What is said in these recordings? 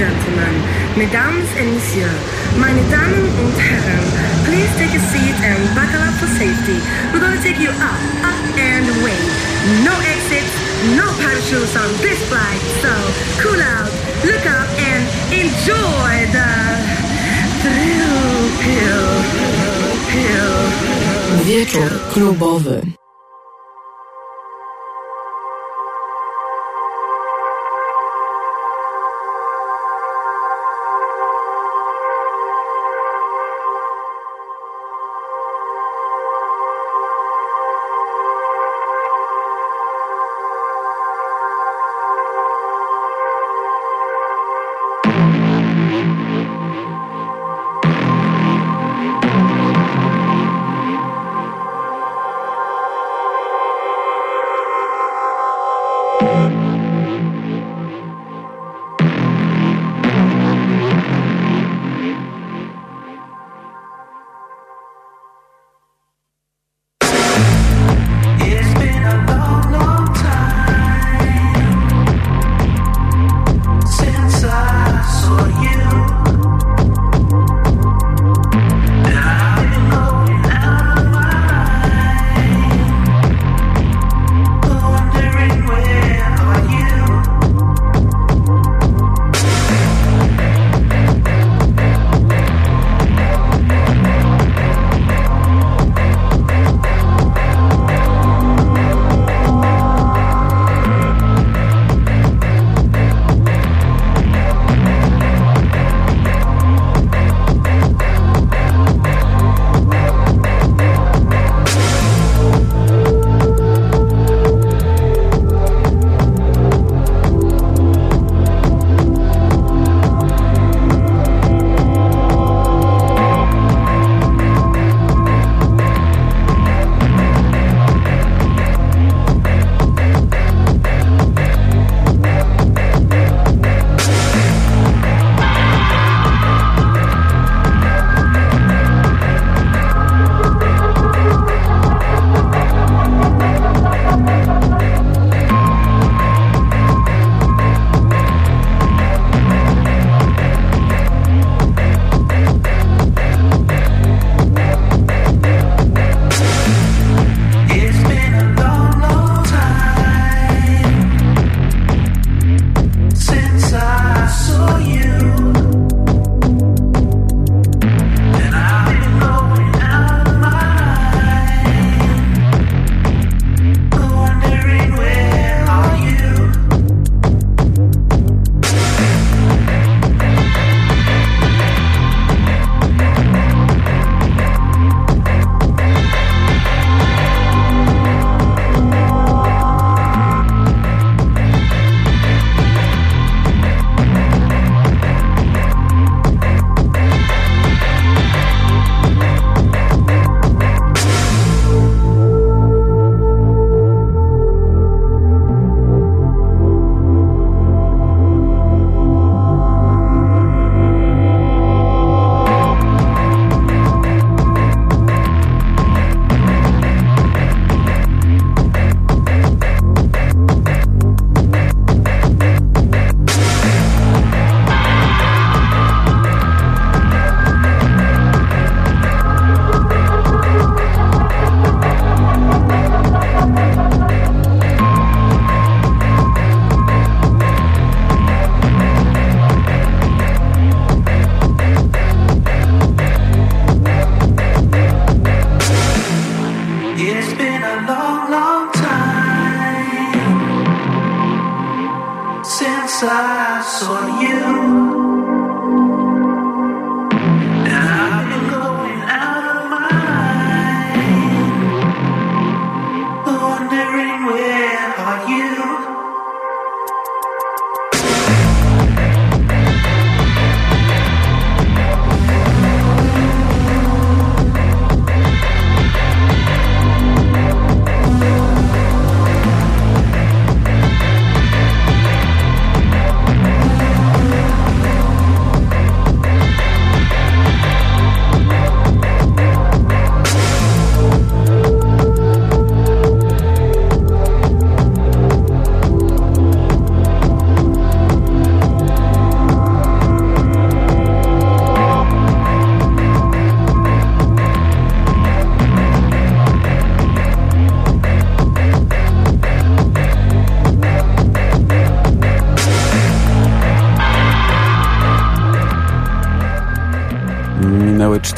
gentlemen, mesdames et messieurs, meine Damen und Herren, please take a seat and buckle up for safety. We're gonna take you up, up and away. No exits, no parachutes on this flight, so cool out, look up and enjoy the thrill pill. Wieczór klubowy.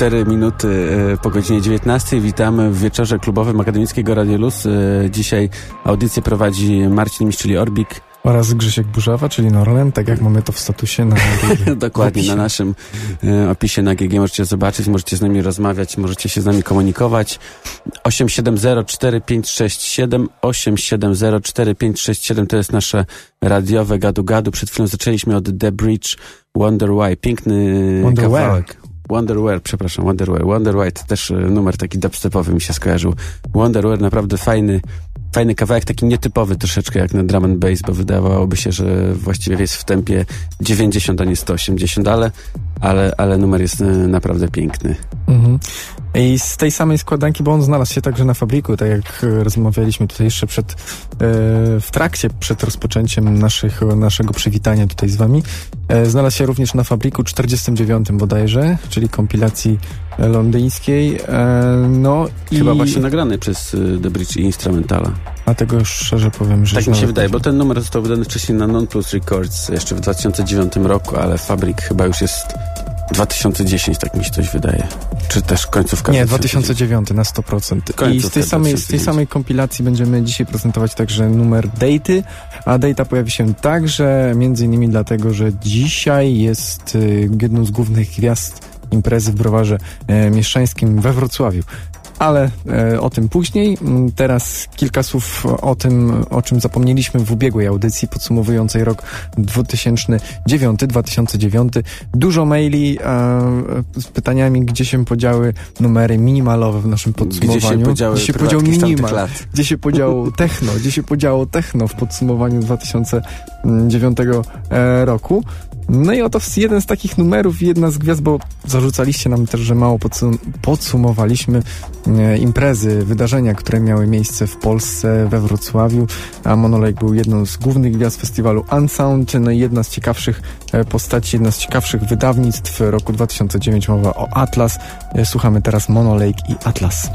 4 minuty e, po godzinie 19. Witamy w wieczorze klubowym Akademickiego Radio Luz. E, dzisiaj audycję prowadzi Marcin Miszczyli Orbik. Oraz Grzesiek Burzawa, czyli Norlen, tak jak mamy to w statusie na. Dokładnie, na naszym e, opisie na GG możecie zobaczyć, możecie z nami rozmawiać, możecie się z nami komunikować. 8704567 8704567 to jest nasze radiowe gadu-gadu. Przed chwilą zaczęliśmy od The Bridge Wonder Why. Piękny Wonderwear. kawałek. Wonderwear, przepraszam. Wonderwear to też e, numer taki dubstepowy mi się skojarzył. Wonderwear naprawdę fajny, fajny kawałek, taki nietypowy troszeczkę jak na drum and bass, bo wydawałoby się, że właściwie jest w tempie 90, a nie 180, ale, ale, ale numer jest e, naprawdę piękny. Mhm. I z tej samej składanki, bo on znalazł się także na fabryku, tak jak e, rozmawialiśmy tutaj jeszcze przed, e, w trakcie, przed rozpoczęciem naszych, naszego przywitania tutaj z wami, e, znalazł się również na fabryku 49 bodajże, czyli kompilacji londyńskiej. No Chyba i... właśnie nagrany przez The Bridge i Instrumentala. A tego szczerze powiem, że... Tak mi się wydaje, bo ten numer został wydany wcześniej na Non Plus Records jeszcze w 2009 roku, ale Fabrik chyba już jest 2010, tak mi się coś wydaje. Czy też końcówka Nie, 2009. 2009 na 100%. I z tej, samej, z tej 2009. samej kompilacji będziemy dzisiaj prezentować także numer Daty, a Data pojawi się także między innymi dlatego, że dzisiaj jest y, jedną z głównych gwiazd imprezy w browarze e, mieszczańskim we Wrocławiu. Ale e, o tym później. Mm, Teraz kilka słów o tym, o czym zapomnieliśmy w ubiegłej audycji podsumowującej rok 2009-2009. Dużo maili e, z pytaniami, gdzie się podziały numery minimalowe w naszym podsumowaniu. Gdzie się podziały gdzie się podział minimal, gdzie się podziało techno, gdzie się podziało techno w podsumowaniu 2009 e, roku. No i oto jeden z takich numerów, jedna z gwiazd, bo zarzucaliście nam też, że mało podsum- podsumowaliśmy e, imprezy, wydarzenia, które miały miejsce w Polsce, we Wrocławiu, a Monolake był jedną z głównych gwiazd festiwalu Unsound, no i jedna z ciekawszych e, postaci, jedna z ciekawszych wydawnictw roku 2009, mowa o Atlas. E, Słuchamy teraz Monolake i Atlas.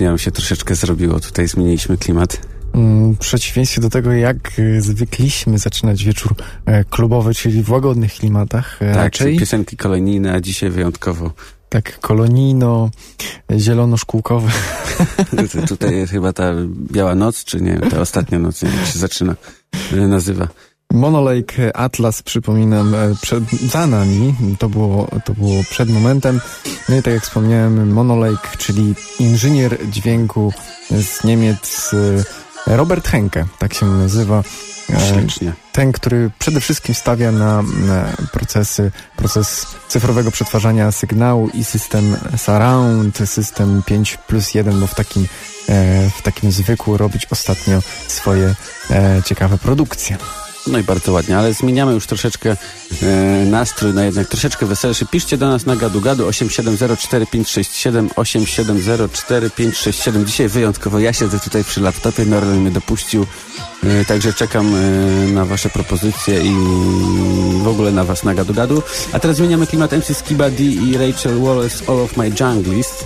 Nam się troszeczkę zrobiło. Tutaj zmieniliśmy klimat. Mm, W przeciwieństwie do tego, jak e, zwykliśmy zaczynać wieczór e, klubowy, czyli w łagodnych klimatach, e, Tak, raczej czyli piosenki kolejnijne, a dzisiaj wyjątkowo. tak kolonijno, zielono-szkółkowe. Tu- Tutaj jest chyba ta biała noc, czy nie, ta ostatnia noc, nie wiem, jak się zaczyna, e, nazywa. Monolake Atlas, przypominam, e, przed, za nami, to było, to było przed momentem. No i tak jak wspomniałem, Monolake, czyli inżynier dźwięku z Niemiec, e, Robert Henke, tak się nazywa. E, Ślicznie. ten, który przede wszystkim stawia na, procesy, proces cyfrowego przetwarzania sygnału i system surround, system 5 plus 1, bo w takim, w takim zwykł robić ostatnio swoje ciekawe produkcje. No i bardzo ładnie, ale zmieniamy już troszeczkę e, nastrój na jednak troszeczkę weselszy. Piszcie do nas na gadu gadu 87045567 87045567. Dzisiaj wyjątkowo ja siedzę tutaj przy laptopie, Norman mnie dopuścił, e, także czekam e, na wasze propozycje i w ogóle na was na gadu gadu. A teraz zmieniamy klimat MC Skiba D i Rachel Wallace All of My Junglist.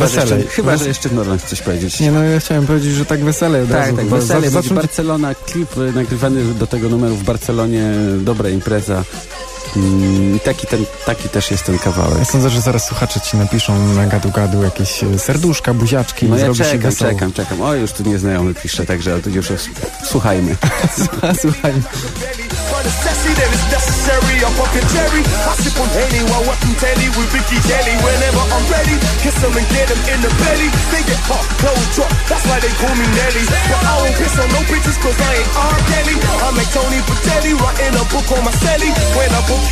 Chyba, że Weselej. jeszcze, chyba, Wes- że jeszcze Norman chce coś powiedzieć. Nie no, ja chciałem powiedzieć, że tak wesele od Tak, razu. tak, chyba wesele, za- będzie zacząć- Barcelona, klip y, nagrywany do tego numeru w Barcelonie, dobra impreza. I taki, ten, taki też jest ten kawałek. Ja sądzę, że zaraz słuchacze ci napiszą na gadu-gadu jakieś e, serduszka, buziaczki No i ja zrobi się czekam, czekam, czekam. O, już tu nieznajomy pisze, także tu już jest- słuchajmy. Słuchaj, For the sassy that is necessary, I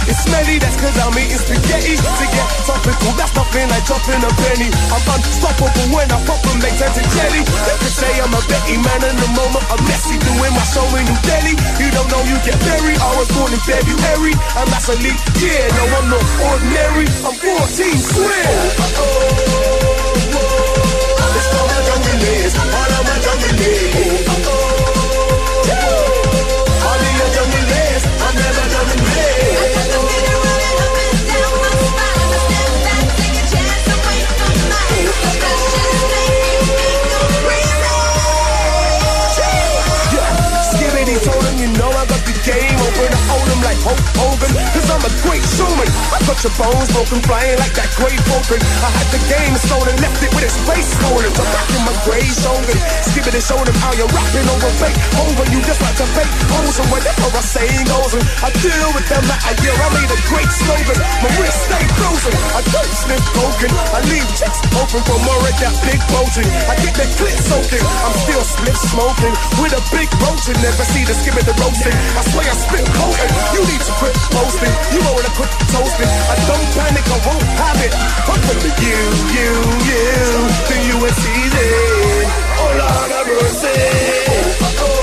It's smelly, that's cause I'm eating spaghetti. To get topical, that's nothing like dropping a penny. I'm unstoppable when I pop them, they turn to jelly. They could say I'm a Betty man in the moment. I'm messy doing my show in New Delhi. You don't know you get buried. I was born in February. I'm not a yeah, no, I'm not ordinary. I'm 14, swear. Oh, oh, oh, oh. It's all my jungle is, all of my jungle is. Oh, oh, oh. Open. I own him like Hulk Hogan, cause I'm a great showman. I got your bones broken, flying like that great broken. I had the game stolen, left it with its face stolen. So back in my grave shogun. Skibbity showed him how you're rapping over fake. Over you just like to fake hoes and whatever I say goes. And I deal with them like a year. I made a great slogan. My wrist stay frozen. I don't sniff cocaine. I leave checks open for more of that big bulging. I get that clit soaking. I'm still split smoking with a big roach and never see the skim of the roasting. I swear I spit potent. You need to quit posting. You know to quit toasting. I don't panic, I won't have it. I'm from you, you, you, the you it's easy. Oh Lord have mercy. It's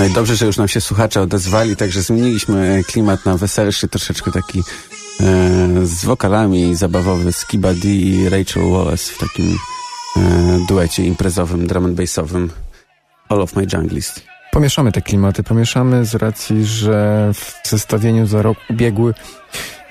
No i dobrze, że już nam się słuchacze odezwali, także zmieniliśmy klimat na weselszy, troszeczkę taki e, z wokalami zabawowy Skiba D i Rachel Wallace w takim e, duecie imprezowym, drum and bassowym All of My Junglist. pomieszamy te klimaty, pomieszamy z racji, że w zestawieniu za rok ubiegły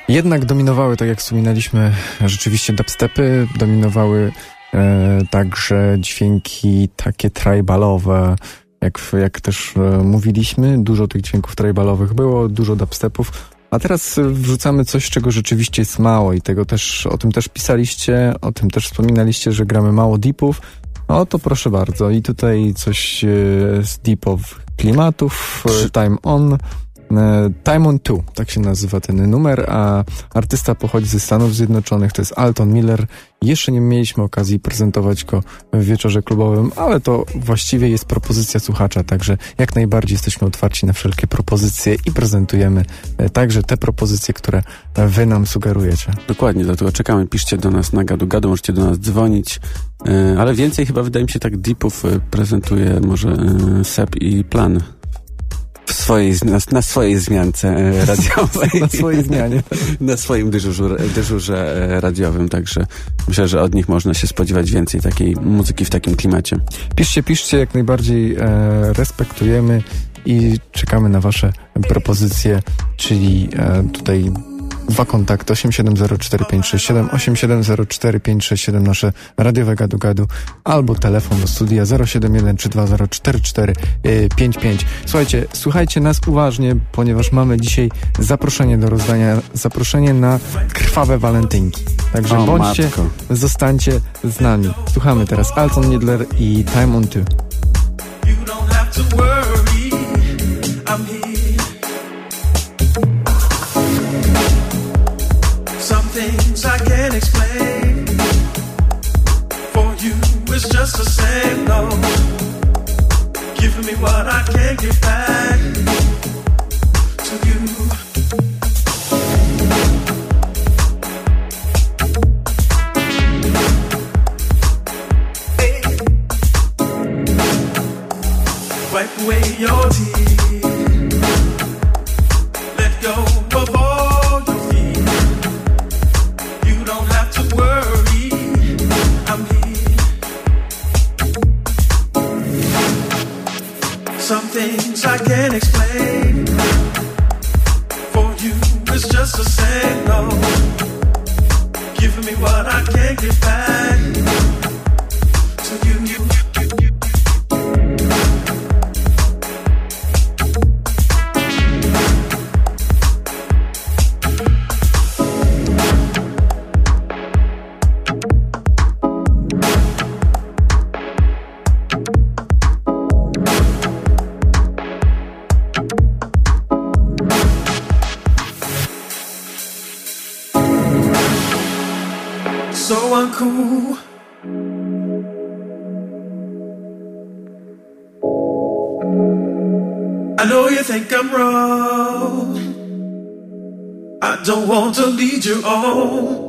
jednak dominowały, tak jak wspominaliśmy, rzeczywiście dubstepy, dominowały e, także dźwięki takie tribalowe, jak, jak też e, mówiliśmy, dużo tych dźwięków tribalowych było, dużo dubstepów, a teraz e, wrzucamy coś, czego rzeczywiście jest mało i tego też, o tym też pisaliście, o tym też wspominaliście, że gramy mało deepów, O, to proszę bardzo. I tutaj coś e, z deepowych klimatów. Time On. E, Time on 2, tak się nazywa ten numer, a artysta pochodzi ze Stanów Zjednoczonych, to jest Alton Miller. Jeszcze nie mieliśmy okazji prezentować go w wieczorze klubowym, ale to właściwie jest propozycja słuchacza, także jak najbardziej jesteśmy otwarci na wszelkie propozycje i prezentujemy e, także te propozycje, które wy nam sugerujecie. Dokładnie, dlatego czekamy. Piszcie do nas na gadu gadu, możecie do nas dzwonić. E, ale więcej chyba wydaje mi się tak deepów prezentuje może Seb i Plan w swojej, na, na swojej zmiance e, radiowej. Na swojej zmianie. na swoim dyżurze, dyżurze e, radiowym, także myślę, że od nich można się spodziewać więcej takiej muzyki w takim klimacie. Piszcie, piszcie, jak najbardziej e, respektujemy i czekamy na wasze propozycje, czyli e, tutaj dwa kontakty 8704567, 8704567 nasze radiowe gadu gadu albo telefon do studia 07132044455. Słuchajcie, słuchajcie nas uważnie, ponieważ mamy dzisiaj zaproszenie do rozdania, zaproszenie na krwawe walentynki. Także O, bądźcie, matko. zostańcie z nami. Słuchamy teraz Alton Nidler i Time on Two. Can't explain. For you, it's just a saying no. Giving me what I can't give back to you. Wipe away your tears. Things I can't explain. For you, it's just a no. Giving me what I can't give back I'm wrong. I don't want to lead you on.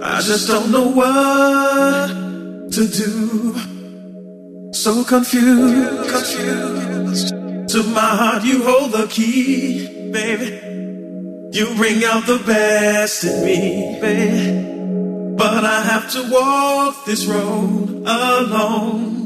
I just don't know what to do. So confused, confused. To my heart, you hold the key, baby. You bring out the best in me, baby. But I have to walk this road alone.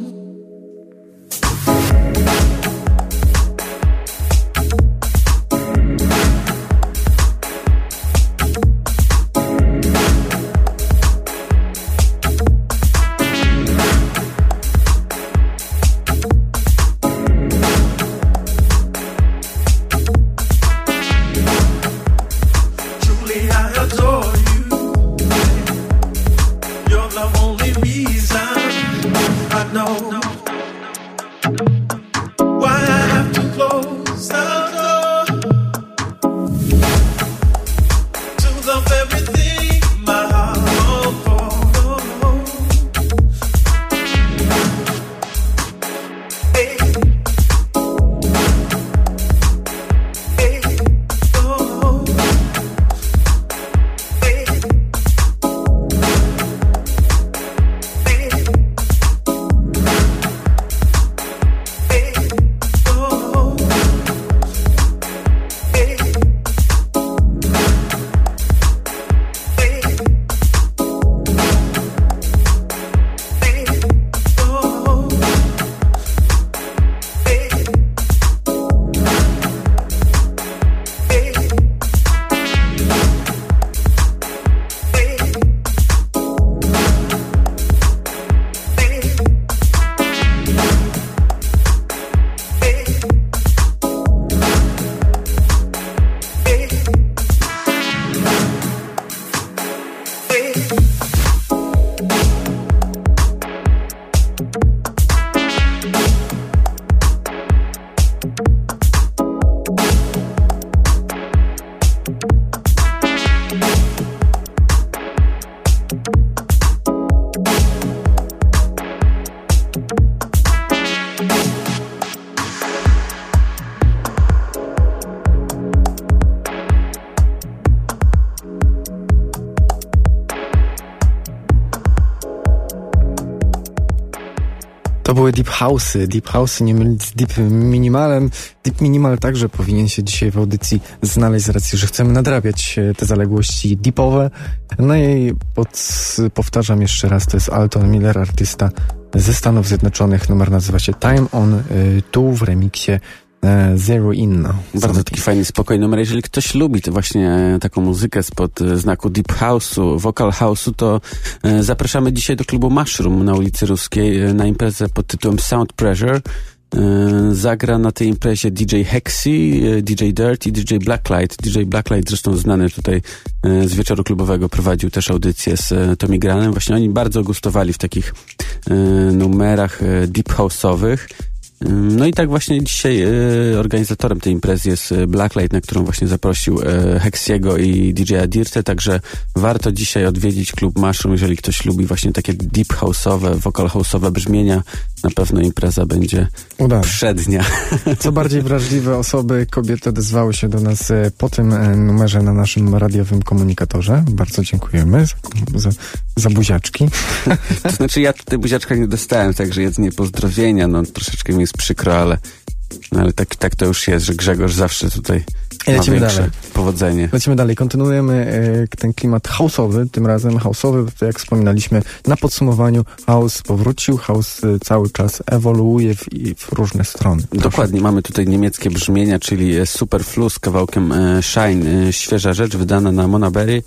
Były Deep House'y. Deep House'y nie mylić z Deep Minimalem. Deep Minimal także powinien się dzisiaj w audycji znaleźć z racji, że chcemy nadrabiać te zaległości deepowe. No i pod, powtarzam jeszcze raz, to jest Alton Miller, artysta ze Stanów Zjednoczonych. Numer nazywa się Time On y, Tu w remiksie Zero In. Bardzo taki fajny, spokojny numer. Jeżeli ktoś lubi to właśnie e, taką muzykę spod e, znaku Deep House'u, Vocal House'u, to e, zapraszamy dzisiaj do klubu Mushroom na ulicy Ruskiej e, na imprezę pod tytułem Sound Pressure. E, Zagra na tej imprezie DJ Hexy, e, DJ Dirt i DJ Blacklight. DJ Blacklight zresztą znany tutaj e, z wieczoru klubowego prowadził też audycję z e, Tommy Granem. Właśnie oni bardzo gustowali w takich e, numerach e, deep house'owych. No i tak właśnie dzisiaj e, organizatorem tej imprezy jest e, Blacklight, na którą właśnie zaprosił e, Hexiego i DJ-a także warto dzisiaj odwiedzić klub Mushroom, jeżeli ktoś lubi właśnie takie deep house'owe, vocal house'owe brzmienia, na pewno impreza będzie Udane. przednia. Co bardziej wrażliwe osoby, kobiety odezwały się do nas e, po tym e, numerze na naszym radiowym komunikatorze. Bardzo dziękujemy za, za, buziaczki. To znaczy ja tutaj buziaczka nie dostałem, także jedynie pozdrowienia, no troszeczkę mi jest przykro, ale, no, ale tak, tak to już jest, że Grzegorz zawsze tutaj lecimy dalej. powodzenie. Lecimy dalej, kontynuujemy e, ten klimat house'owy, tym razem house'owy, to jak wspominaliśmy na podsumowaniu, house powrócił, house cały czas ewoluuje w, i w różne strony. Dokładnie, mamy tutaj niemieckie brzmienia, czyli e, Superflu z kawałkiem e, Shine, e, świeża rzecz wydana na Monaberry,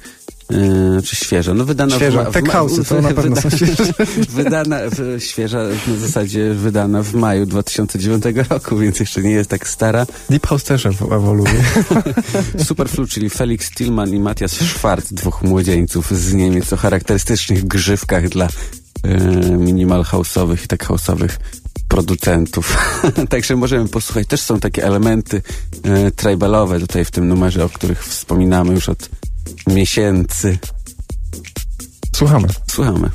e, czy świeża, no wydana Świeża, w, ma- tech house'y to na pewno są świeże. wydana, w, świeża, w zasadzie wydana w maju 2009 roku, więc jeszcze nie jest tak stara. Deep House też ew- ewoluuje. Superflu, czyli Felix Tillman i Matthias Schwarz, dwóch młodzieńców z Niemiec o charakterystycznych grzywkach dla e, minimal house'owych i tak house'owych producentów. Także możemy posłuchać. Też są takie elementy e, tribalowe tutaj w tym numerze, o których wspominamy już od miesięcy. Słuchamy. Słuchamy.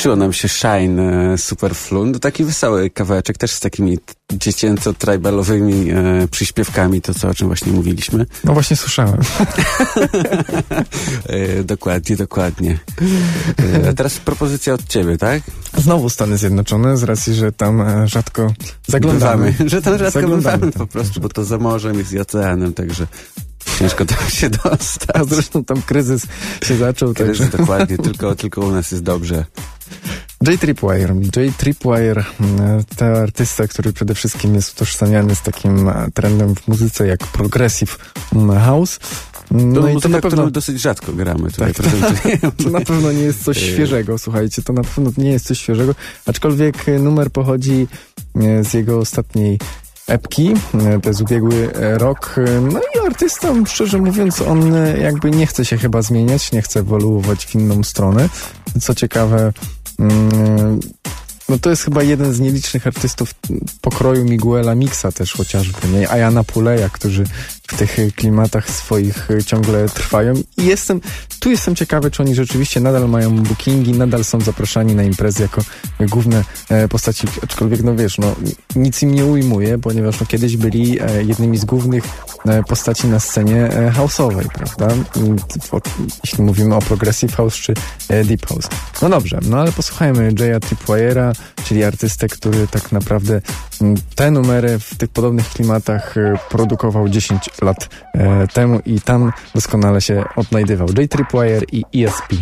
Skończyło nam się Shine e, Super Flun. To taki wesoły kawałeczek, też z takimi dziecięco-tribalowymi e, przyśpiewkami, to co, o czym właśnie mówiliśmy. No właśnie słyszałem. E, dokładnie, dokładnie. E, a teraz propozycja od ciebie, tak? Znowu Stany Zjednoczone, z racji, że tam e, rzadko zaglądamy. Bywamy. Że tam rzadko Zaglądamy bywamy tam. po prostu, bo to za morzem jest i oceanem, także ciężko tam się dostać. A zresztą tam kryzys się zaczął, także... Kryzys, dokładnie, tylko, tylko u nas jest dobrze. J Tripwire. J Tripwire mm, to artysta, który przede wszystkim jest utożsamiany z takim e, trendem w muzyce jak progressive mm, house. No To i to na pewno, dosyć rzadko gramy tutaj. Tak, prezentujemy. to na pewno nie jest coś Yy. świeżego, słuchajcie, to na pewno nie jest coś świeżego, aczkolwiek e, numer pochodzi e, z jego ostatniej epki, e, to jest ubiegły e, rok. E, No i artysta, szczerze mówiąc, on e, jakby nie chce się chyba zmieniać, nie chce ewoluować w inną stronę. Co ciekawe, no to jest chyba jeden z nielicznych artystów pokroju Miguela Mixa też chociażby, nie? Ayana Puleja, którzy w tych e, klimatach swoich e, ciągle trwają. I jestem, tu jestem ciekawy, czy oni rzeczywiście nadal mają bookingi, nadal są zapraszani na imprezy jako główne e, postaci, aczkolwiek no wiesz, no nic im nie ujmuje, ponieważ no, kiedyś byli e, jednymi z głównych e, postaci na scenie house'owej, prawda? Jeśli mówimy o progressive house czy deep house. No dobrze, no ale posłuchajmy Jaya Tripwire'a, czyli artystę, który tak naprawdę te numery w tych podobnych klimatach produkował 10 lat e, temu i tam doskonale się odnajdywał. J Tripwire i ESP.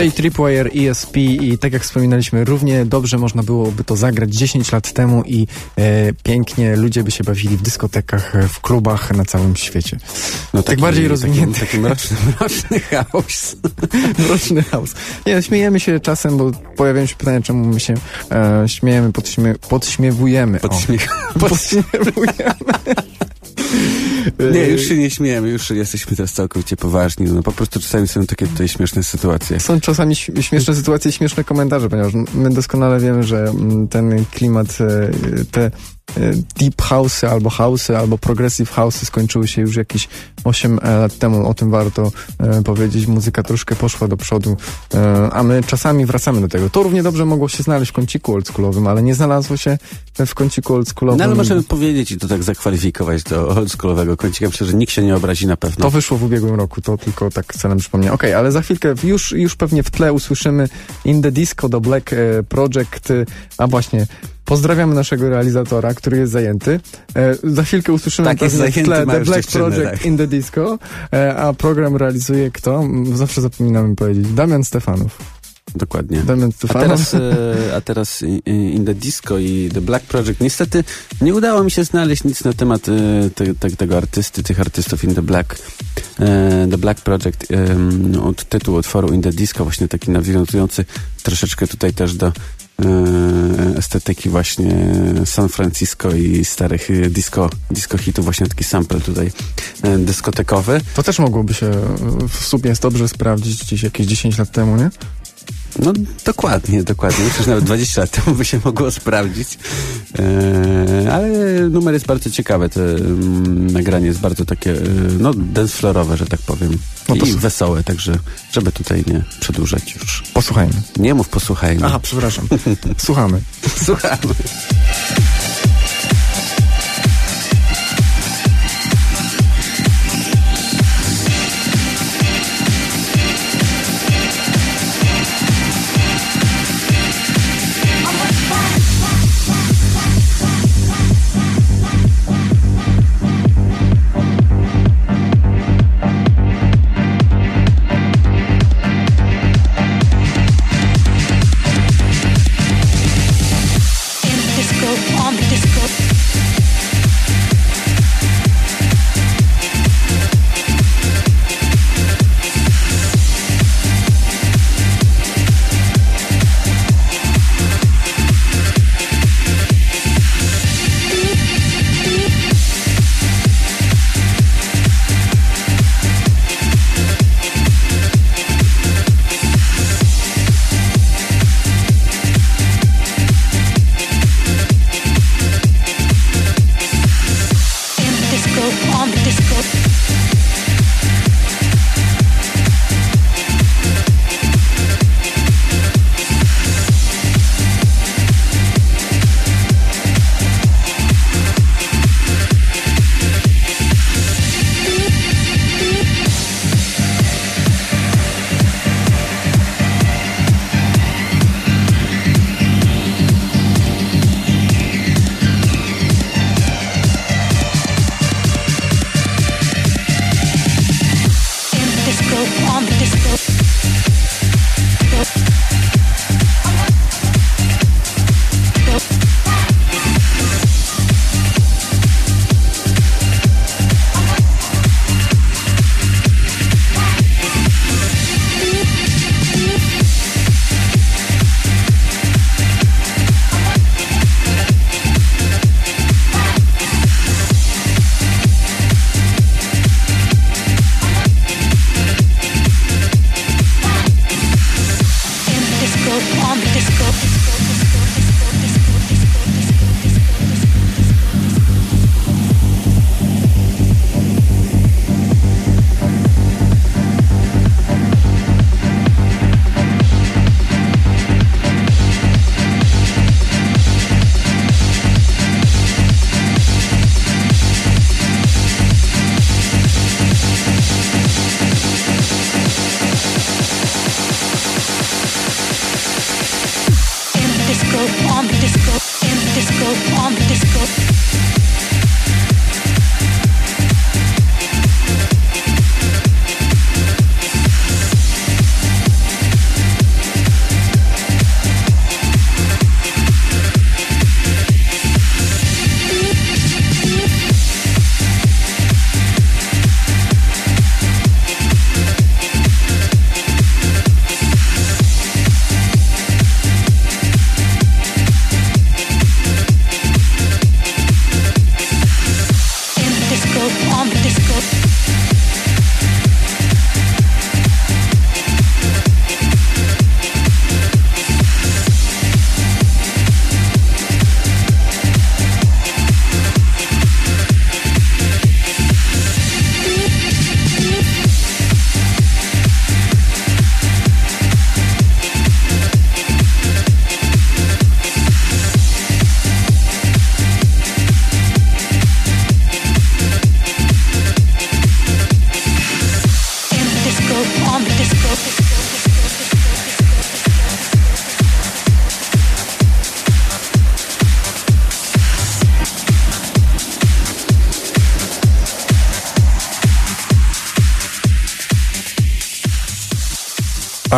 To J Tripwire, ESP i tak jak wspominaliśmy, równie dobrze można byłoby to zagrać 10 lat temu i e, pięknie ludzie by się bawili w dyskotekach, e, w klubach na całym świecie. No, tak bardziej rozwinięty. Taki, taki mroczny, mroczny chaos. Mroczny house. Nie, śmiejemy się czasem, bo pojawiają się pytania, czemu my się e, śmiejemy, podśmie, podśmiewujemy. O, Podśmiech. podśmiewujemy. Nie, już się nie śmiejemy, już jesteśmy teraz całkowicie poważni. No po prostu czasami są takie tutaj śmieszne sytuacje. Są czasami śmieszne sytuacje i śmieszne komentarze, ponieważ my doskonale wiemy, że mm, ten klimat, e, te deep house'y albo house'y, albo progressive house'y skończyły się już jakieś 8 lat temu. O tym warto e, powiedzieć. Muzyka troszkę poszła do przodu, e, a my czasami wracamy do tego. To równie dobrze mogło się znaleźć w kąciku oldschoolowym, ale nie znalazło się w kąciku oldschoolowym. No ale możemy powiedzieć i to tak zakwalifikować do oldschoolowego kącika. Myślę, że nikt się nie obrazi na pewno. To wyszło w ubiegłym roku, to tylko tak celem przypomniałem. Okej, ale za chwilkę już, już pewnie w tle usłyszymy In the Disco do Black e, Project, e, a właśnie pozdrawiamy naszego realizatora, który jest zajęty. E, za chwilkę usłyszymy Tak, jest pewnie w zajęty, tle The Black Project tak. In the Disco, e, a program realizuje kto? Zawsze zapominamy powiedzieć. Damian Stefanów. Dokładnie. Damian A teraz, e, a teraz i- i- In The Disco i The Black Project. Niestety nie udało mi się znaleźć nic na temat e, te, te, tego artysty, tych artystów In The Black. E, The Black Project od tytułu utworu In The Disco, właśnie taki nawiązujący troszeczkę tutaj też do estetyki właśnie San Francisco i starych e, disco, disco hitów, właśnie taki sample tutaj e, dyskotekowy. To też mogłoby się e, w sumie dobrze sprawdzić gdzieś jakieś 10 lat temu, nie? No dokładnie, dokładnie. Myślę, że nawet 20 lat temu by się mogło sprawdzić. E, ale numer jest bardzo ciekawy. To mm, nagranie jest bardzo takie, e, no, dance floorowe, że tak powiem. No I wesołe, także żeby tutaj nie przedłużać już. Posłuchajmy. Nie mów, posłuchajmy. Aha, przepraszam. Słuchamy. Słuchamy.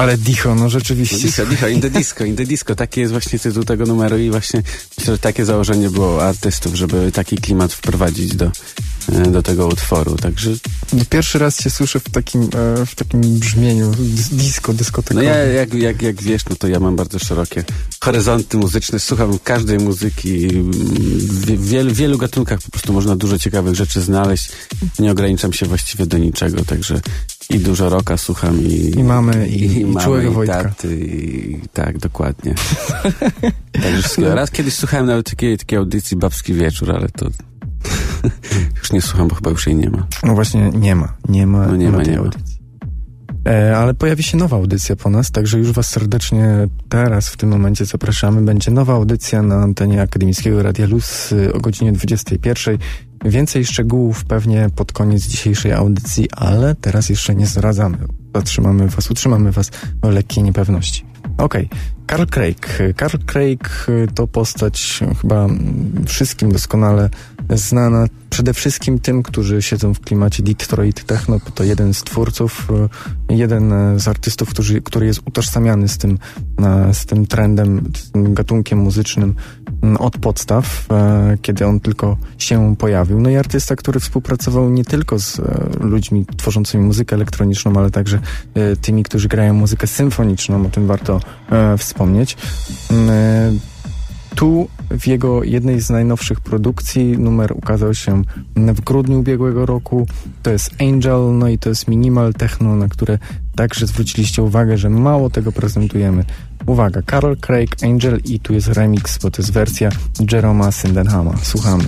Ale Dicho, no No rzeczywiście. disco, disco, in the disco, in the disco. Taki jest właśnie tytuł tego numeru i właśnie myślę, że takie założenie było artystów, żeby taki klimat wprowadzić do, e, do tego utworu. Także No, Pierwszy raz cię słyszę w takim, e, w takim brzmieniu. Dis- Disco, no dyskotekowe. ja, jak, jak, jak wiesz, no to ja mam bardzo szerokie horyzonty muzyczne, słucham każdej muzyki. W wielu, wielu gatunkach po prostu można dużo ciekawych rzeczy znaleźć. Nie ograniczam się właściwie do niczego, także i dużo rocka słucham i... I mamy, i- i mamy, czułego i Wojtka. taty, i tak, dokładnie. Także wszystkiego. Raz kiedyś słuchałem nawet takiej, takiej audycji Babski Wieczór, ale to już nie słucham, bo chyba już jej nie ma. No właśnie nie ma. Nie ma, No nie ma, nie ma. E, ale pojawi się nowa audycja po nas, także już was serdecznie teraz, w tym momencie zapraszamy. Będzie nowa audycja na antenie Akademickiego Radia Luz y, o godzinie 21. Więcej szczegółów pewnie pod koniec dzisiejszej audycji, ale teraz jeszcze nie zdradzamy. Zatrzymamy was, utrzymamy was w lekkiej niepewności. Okej, Carl Craig. Carl Craig y, to postać chyba mm, wszystkim doskonale znana. Przede wszystkim tym, którzy siedzą w klimacie Detroit Techno, bo to jeden z twórców, y, jeden e, z artystów, który, który jest utożsamiany z tym, e, z tym trendem, z tym gatunkiem muzycznym od podstaw, e, kiedy on tylko się pojawił. No i artysta, który współpracował nie tylko z e, ludźmi tworzącymi muzykę elektroniczną, ale także e, tymi, którzy grają muzykę symfoniczną, o tym warto e, wspomnieć. Tu w jego jednej z najnowszych produkcji numer ukazał się w grudniu ubiegłego roku. To jest Angel, no i to jest minimal techno, na które także zwróciliście uwagę, że mało tego prezentujemy. Uwaga, Carol Craig, Angel i tu jest remix, bo to jest wersja Jeroma Syndenhama. Słuchamy.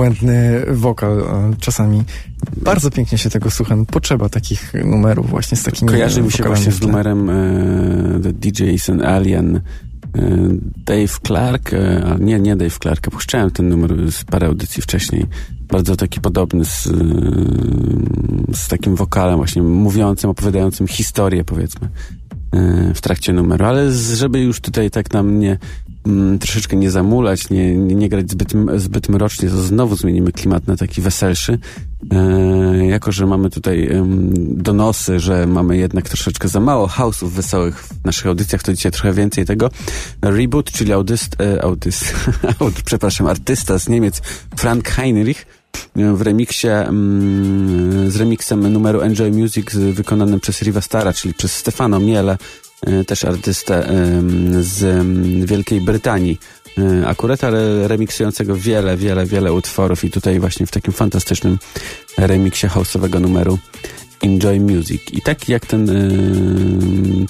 Ten obłędny wokal czasami bardzo pięknie się tego słucha. No, Potrzeba takich numerów właśnie z takimi Kojarzy mi się właśnie z numerem e, The DJ's and Alien. E, Dave Clark, e, a nie, nie Dave Clark, puszczałem ten numer z parę audycji wcześniej. Bardzo taki podobny z, e, z takim wokalem właśnie mówiącym, opowiadającym historię powiedzmy e, w trakcie numeru, ale żeby już tutaj tak nam nie mm, troszeczkę nie zamulać, nie, nie, nie grać zbyt, zbyt mrocznie, to znowu zmienimy klimat na taki weselszy. E, jako, że mamy tutaj donosy, że mamy jednak troszeczkę za mało house'ów wesołych w naszych audycjach, to dzisiaj trochę więcej tego. Reboot, czyli audyst, e, audyst, przepraszam, artysta z Niemiec, Frank Heinrich, e, w remiksie, mm, z remiksem numeru Enjoy Music wykonanym przez Riva Stara, czyli przez Stefano Miele, też artystę z Wielkiej Brytanii. E, Akurat, ale remiksującego wiele, wiele, wiele utworów i tutaj właśnie w takim fantastycznym remiksie house'owego numeru Enjoy Music. I tak jak ten, e,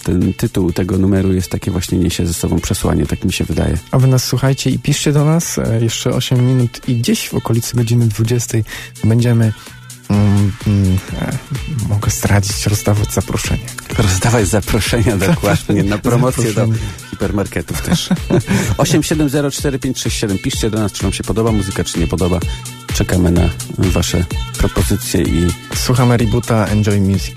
ten tytuł tego numeru jest takie właśnie niesie ze sobą przesłanie, tak mi się wydaje. A wy nas słuchajcie i piszcie do nas. E, Jeszcze 8 minut i gdzieś w okolicy godziny 20 będziemy mm, mm, e, mogę zdradzić, rozdawać zaproszenie. Rozdawaj zaproszenia dokładnie na promocję do hipermarketów też. 8704567. Piszcie do nas, czy wam się podoba muzyka, czy nie podoba. Czekamy na wasze propozycje i Słuchamy reboota Enjoy Music.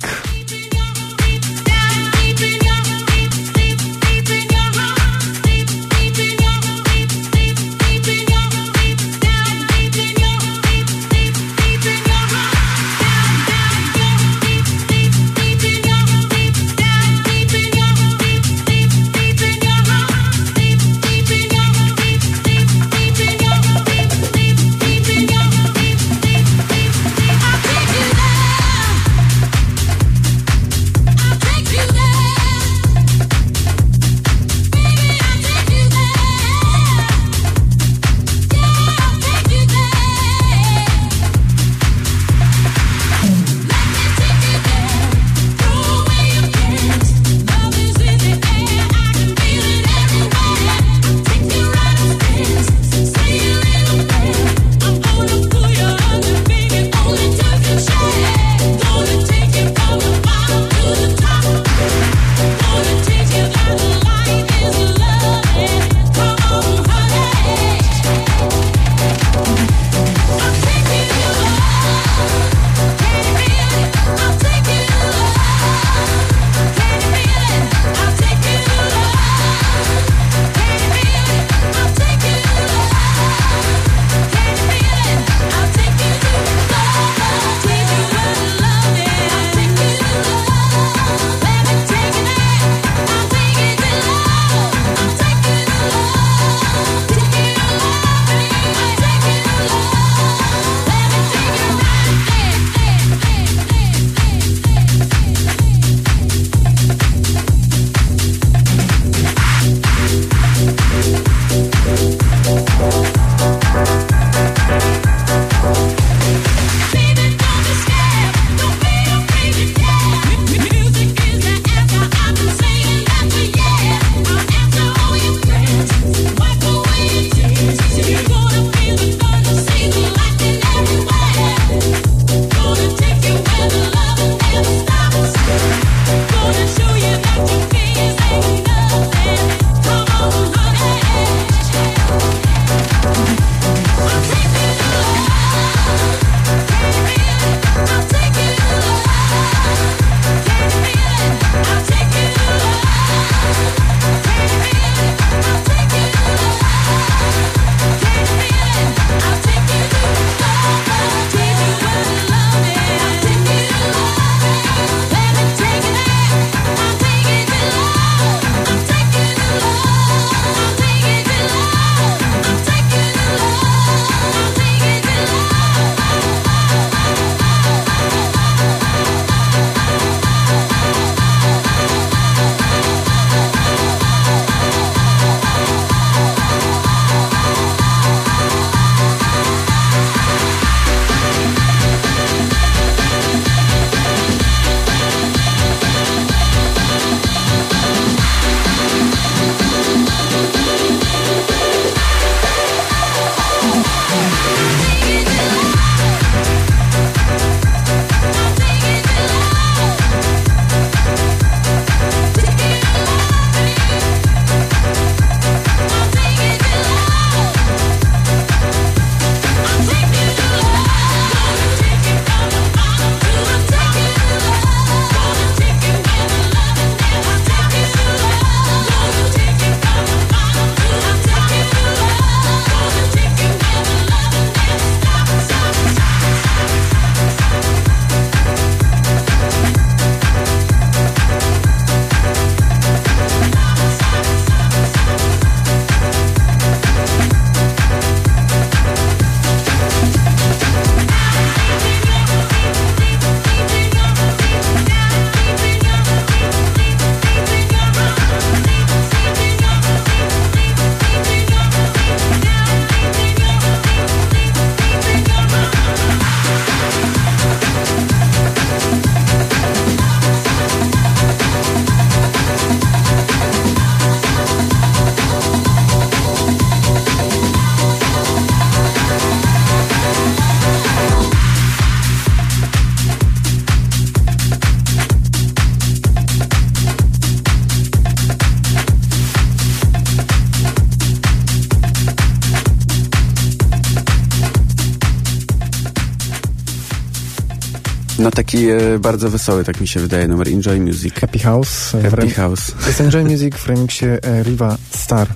No taki e, bardzo wesoły, tak mi się wydaje, numer Enjoy Music. Happy House. e, Happy rem- House. To jest Enjoy Music w remiksie e, Riva Star.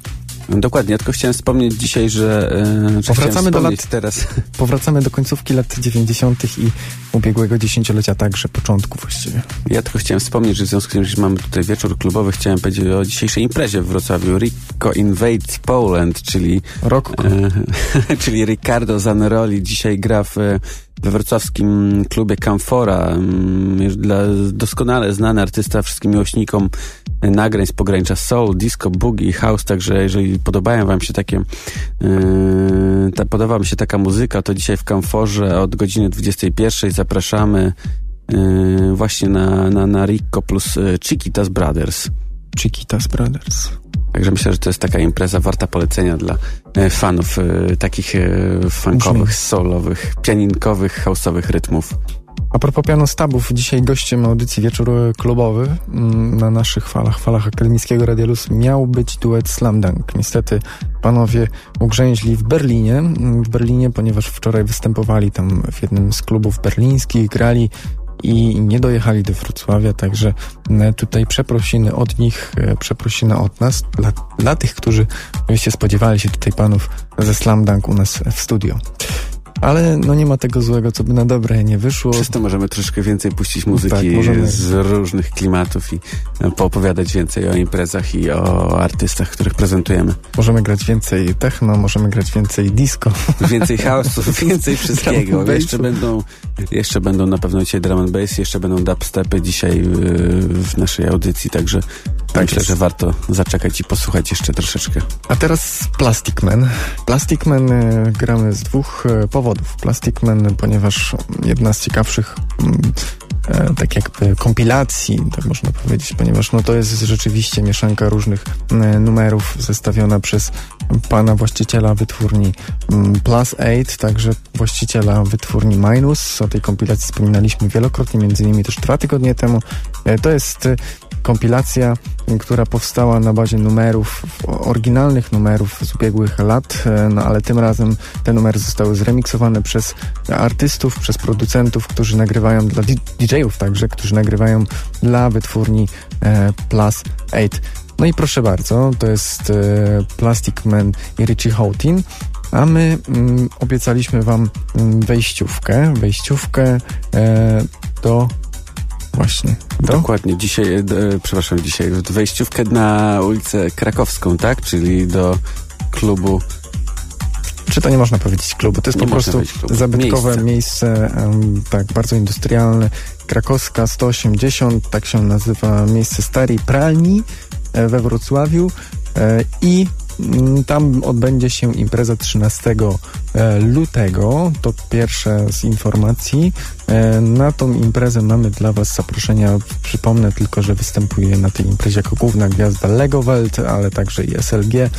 Dokładnie, ja tylko chciałem wspomnieć dzisiaj, że, e, Powracamy do lat- teraz. Powracamy do końcówki lat 90. i ubiegłego dziesięciolecia, także początku właściwie. Ja tylko chciałem wspomnieć, że w związku z tym, że mamy tutaj wieczór klubowy, chciałem powiedzieć o dzisiejszej imprezie w Wrocławiu. Rico Invades Poland, czyli Rok E, czyli Ricardo Zaneroli dzisiaj gra w, we wrocławskim klubie Camfora. Mm, doskonale znany artysta wszystkim miłośnikom nagrań z pogranicza soul, disco, boogie, house, także jeżeli podobają wam się takie yy, ta, podoba się taka muzyka, to dzisiaj w Camforze od godziny 21 zapraszamy yy, właśnie na, na, na Rico plus yy, Chiquitas Brothers. Chiquitas Brothers. Także myślę, że to jest taka impreza warta polecenia dla e, fanów e, takich e, funkowych, solowych, pianinkowych, houseowych rytmów. A propos pianostabów, dzisiaj gościem audycji Wieczór Klubowy mm, na naszych falach, falach Akademickiego Radia Luz miał być duet Slam Dunk. Niestety panowie ugrzęźli w Berlinie, mm, w Berlinie, ponieważ wczoraj występowali tam w jednym z klubów berlińskich, grali i nie dojechali do Wrocławia, także mm, tutaj przeprosiny od nich, e, przeprosiny od nas, dla, dla tych, którzy oczywiście spodziewali się tutaj panów ze Slam Dunk u nas w studio. Ale no nie ma tego złego, co by na dobre nie wyszło. Przez to możemy troszkę więcej puścić muzyki Tak, z różnych klimatów i e, poopowiadać więcej o imprezach i o artystach, których prezentujemy. Możemy grać więcej techno, możemy grać więcej disco. Więcej house'ów, więcej wszystkiego. Jeszcze będą, jeszcze będą na pewno dzisiaj drum and bass, jeszcze będą dubstepy dzisiaj yy, w naszej audycji, także myślę, jest. że warto zaczekać i posłuchać jeszcze troszeczkę. A teraz Plastic Man. Plastic Man e, gramy z dwóch e, powodów. Plastic Man, ponieważ jedna z ciekawszych mm, e, tak jakby kompilacji, tak można powiedzieć, ponieważ no to jest rzeczywiście mieszanka różnych e, numerów zestawiona przez pana właściciela wytwórni mm, Plus 8, także właściciela wytwórni Minus. O tej kompilacji wspominaliśmy wielokrotnie, między innymi też dwa tygodnie temu. To jest kompilacja, która powstała na bazie numerów, oryginalnych numerów z ubiegłych lat, e, no ale tym razem te numery zostały zremiksowane przez artystów, przez producentów, którzy nagrywają dla DJ-ów także, którzy nagrywają dla wytwórni e, Plus 8. No i proszę bardzo, to jest e, Plastic Man i Richie Houghton. A my mm, obiecaliśmy wam mm, wejściówkę, wejściówkę e, do właśnie do Dokładnie. Dzisiaj, e, e, przepraszam, dzisiaj wejściówkę na ulicę Krakowską, tak? Czyli do klubu. Czy to nie można powiedzieć klubu? To jest Nie po prostu zabytkowe Miejsce. miejsce, tak, bardzo industrialne. Krakowska 180, tak się nazywa miejsce starej pralni e, we Wrocławiu e, i tam odbędzie się impreza 13 e, lutego. To pierwsza z informacji. E, Na tą imprezę mamy dla Was zaproszenia. Przypomnę tylko, że występuje na tej imprezie jako główna gwiazda Lego Welt, ale także i SLG. E,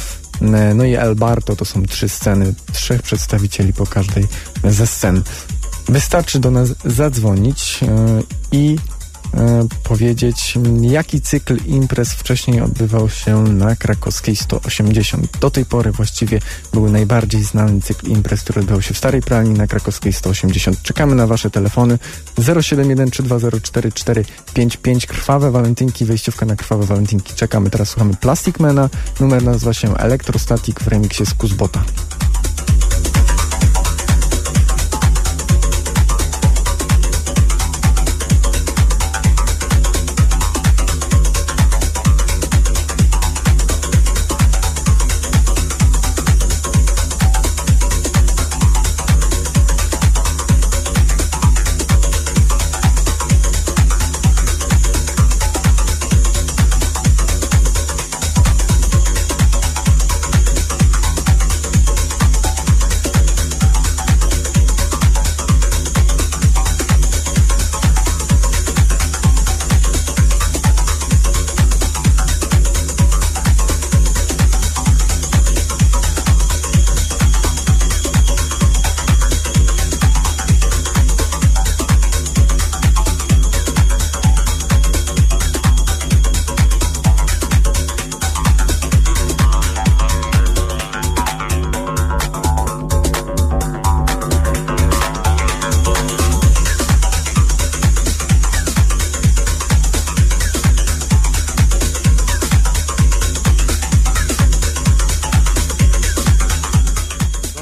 No i El Barto to są trzy sceny, trzech przedstawicieli po każdej ze scen. Wystarczy do nas zadzwonić i powiedzieć, m, jaki cykl imprez wcześniej odbywał się na krakowskiej 180. Do tej pory właściwie był najbardziej znany cykl imprez, który odbywał się w Starej Pralni na krakowskiej 180. Czekamy na wasze telefony 07132044455 Krwawe Walentynki, wejściówka na Krwawe Walentynki. Czekamy. Teraz słuchamy Plastic Mana. Numer nazywa się Electrostatic w remiksie z Kuzbota.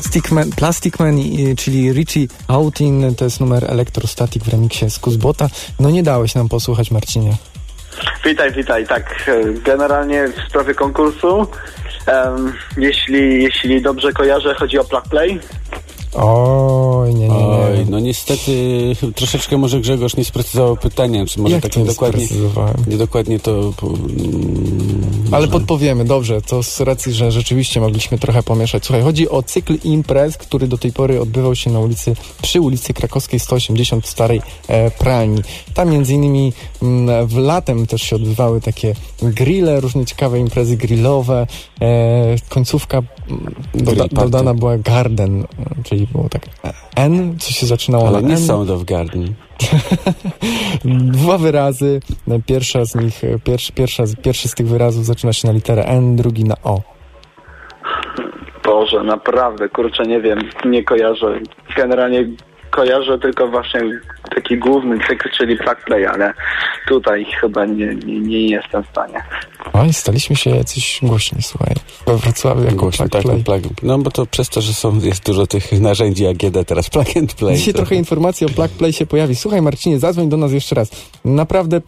Plastic Man, Plastic Man czyli Richie Houghton, to jest numer Electrostatic w remiksie z Kuzbota. No nie dałeś nam posłuchać, Marcinie. Witaj, witaj. Tak, e, generalnie w sprawie konkursu, em, jeśli, jeśli dobrze kojarzę, chodzi o Plug Play. Oj, nie, nie, nie. Oj, no niestety troszeczkę może Grzegorz nie sprecyzował pytania, czy może Jak tak to nie niedokładnie, niedokładnie to... Ale podpowiemy, dobrze, to z racji, że rzeczywiście mogliśmy trochę pomieszać. Słuchaj, chodzi o cykl imprez, który do tej pory odbywał się na ulicy, przy ulicy Krakowskiej 180 w Starej e, Pralni. Tam między innymi mm, w latem też się odbywały takie grille, różne ciekawe imprezy grillowe. E, końcówka mm, doda, dodana była Garden, e, czyli było tak N, co się zaczynało Ale na nie N. Sound of Garden. Dwa wyrazy, e, pierwsza z nich, pierwszy, pierwsza, pierwszy z tych wyrazów zaczyna się na literę N, drugi na O. Boże, naprawdę, kurczę, nie wiem, nie kojarzę. Generalnie kojarzę tylko właśnie taki główny cykl, czyli Plug Play, ale tutaj chyba nie, nie, nie jestem w stanie. Oj, staliśmy się jacyś głośni, słuchaj. We Wrocławiu jako Głośno, plug tak, play. plug, no bo to przez to, że są, jest dużo tych narzędzi AGD teraz, plug and play. Dzisiaj to- trochę informacji o Plug Play się pojawi. Słuchaj Marcinie, zadzwoń do nas jeszcze raz. Naprawdę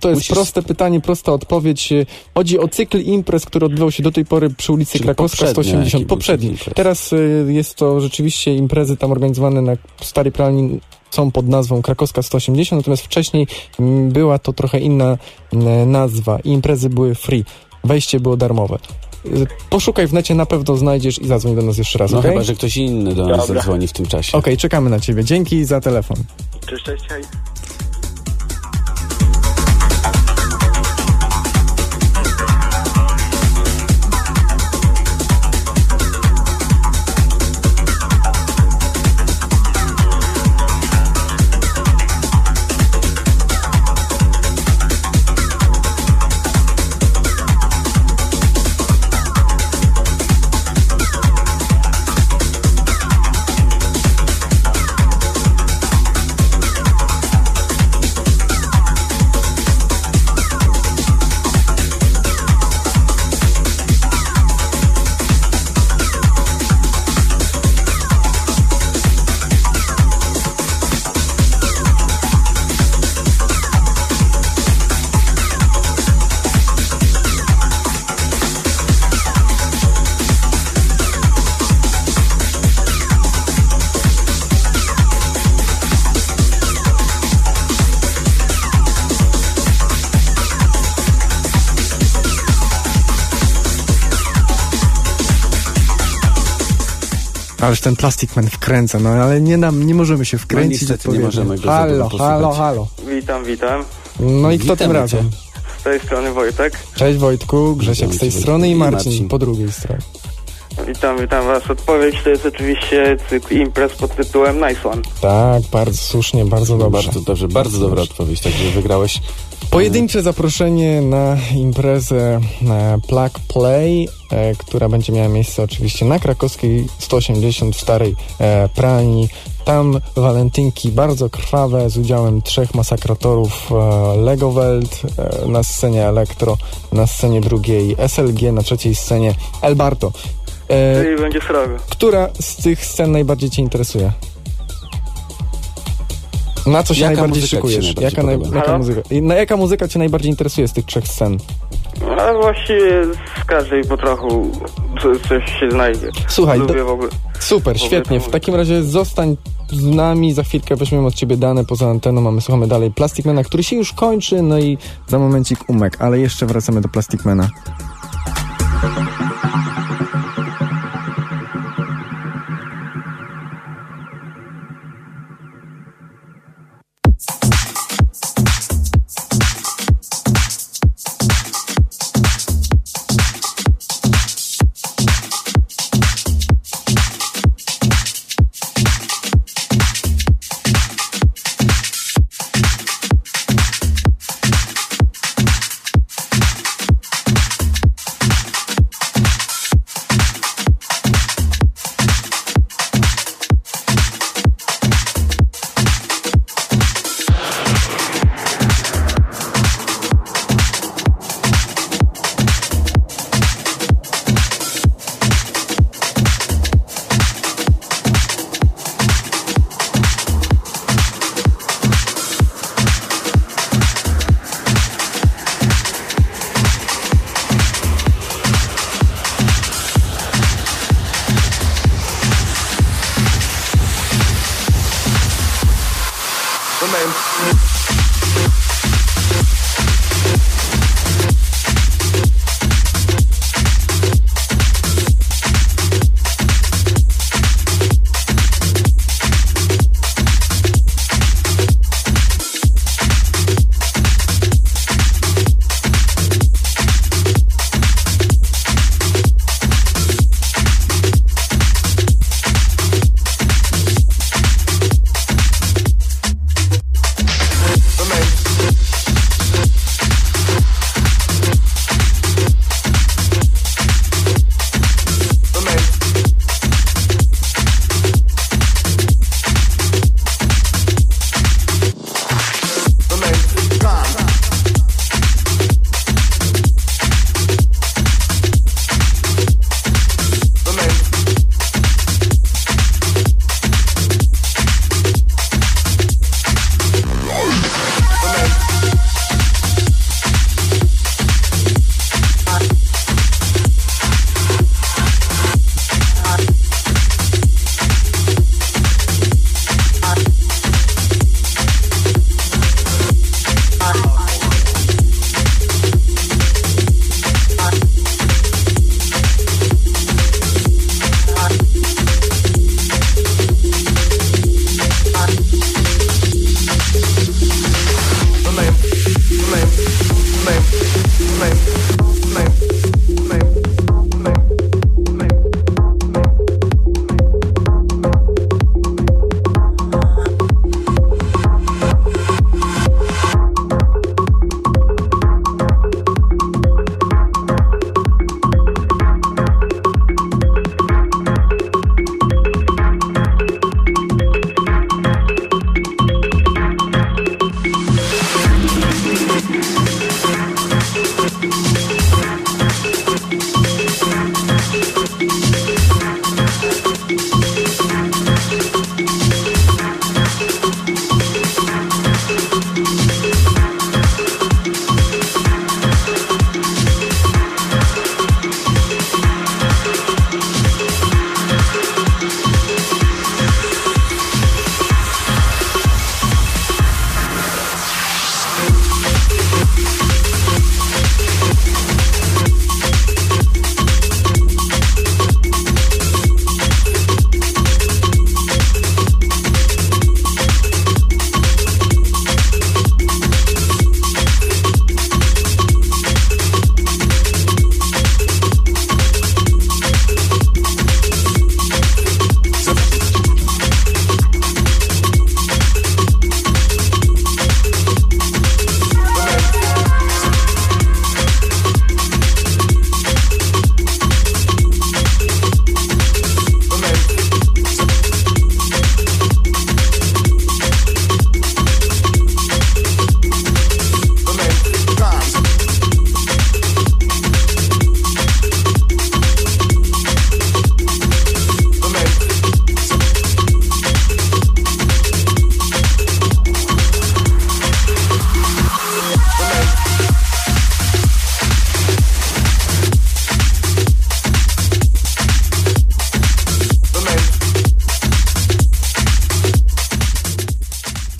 to jest Musisz- proste pytanie, prosta odpowiedź. Chodzi o cykl imprez, który odbywał się do tej pory przy ulicy Czyli Krakowska poprzednio, 180. jaki był Poprzedni. Teraz y, jest to rzeczywiście imprezy tam organizowane na Starej Pralni są pod nazwą Krakowska 180, natomiast wcześniej mm, była to trochę inna mm, nazwa i imprezy były free. Wejście było darmowe. Y, Poszukaj w necie, na pewno znajdziesz i zadzwoń do nas jeszcze raz, No okej? chyba, że ktoś inny do nas Dobra. zadzwoni w tym czasie. Okej, czekamy na ciebie. Dzięki za telefon. Cześć, cześć, hej. Ależ ten Plastic Man wkręca, no ale nie nam, nie możemy się wkręcić. niestety nie możemy go Halo, halo, halo. Witam, witam. No i kto tym razem? Z tej strony Wojtek. Cześć Wojtku, Grzesiek z tej strony. I Marcin, Marcin. po drugiej stronie. Witam, witam Was. Odpowiedź to jest oczywiście cykl imprez pod tytułem Nice One. Tak, bardzo słusznie, bardzo dobrze. Bardzo dobrze, bardzo dobra odpowiedź, także wygrałeś. Pojedyncze zaproszenie na imprezę Plug Play, e, która będzie miała miejsce oczywiście na krakowskiej 180 w Starej e, Pralni. Tam walentynki bardzo krwawe z udziałem trzech masakratorów e, Lego Welt e, na scenie Elektro, na scenie drugiej SLG, na trzeciej scenie Elbarto. Czyli będzie która z tych scen najbardziej Cię interesuje? Na co się Jaka najbardziej się szykujesz? najbardziej jaka, naj, jaka muzyka? I Na jaka muzyka Cię najbardziej interesuje z tych trzech scen? A właściwie z każdej po trochu co- coś się znajdzie. Słuchaj, Lubię do- w ogóle. Super, ogóle świetnie. W takim razie zostań z nami, za chwilkę weźmiemy od Ciebie dane poza anteną, mamy, słuchamy dalej Plasticmana, który się już kończy, no i za momencik umek, ale jeszcze wracamy do Plasticmana.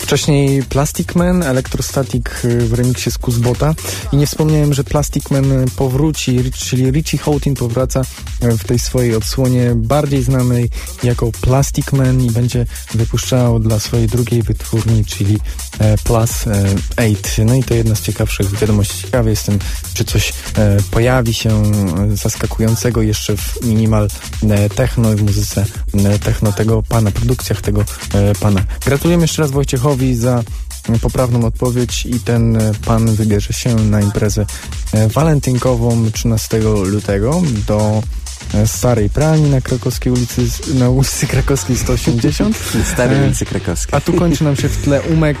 Wcześniej Plastic Man, Electrostatic y, w remiksie z Kuzbota i nie wspomniałem, że Plastic Man powróci, czyli Richie Houghton powraca w tej swojej odsłonie bardziej znanej jako Plastic Man i będzie wypuszczał dla swojej drugiej wytwórni, czyli e, Plus 8. No i to jedna z ciekawszych wiadomości. Ciekawy jestem, czy coś e, pojawi się zaskakującego jeszcze w minimal e, techno i w muzyce techno tego pana, produkcjach tego pana. Gratulujemy jeszcze raz Wojciechowi za poprawną odpowiedź i ten pan wybierze się na imprezę walentynkową 13 lutego do starej pralni na krakowskiej ulicy, na ulicy Krakowskiej 180. Starej ulicy Krakowskiej. A tu kończy nam się w tle umek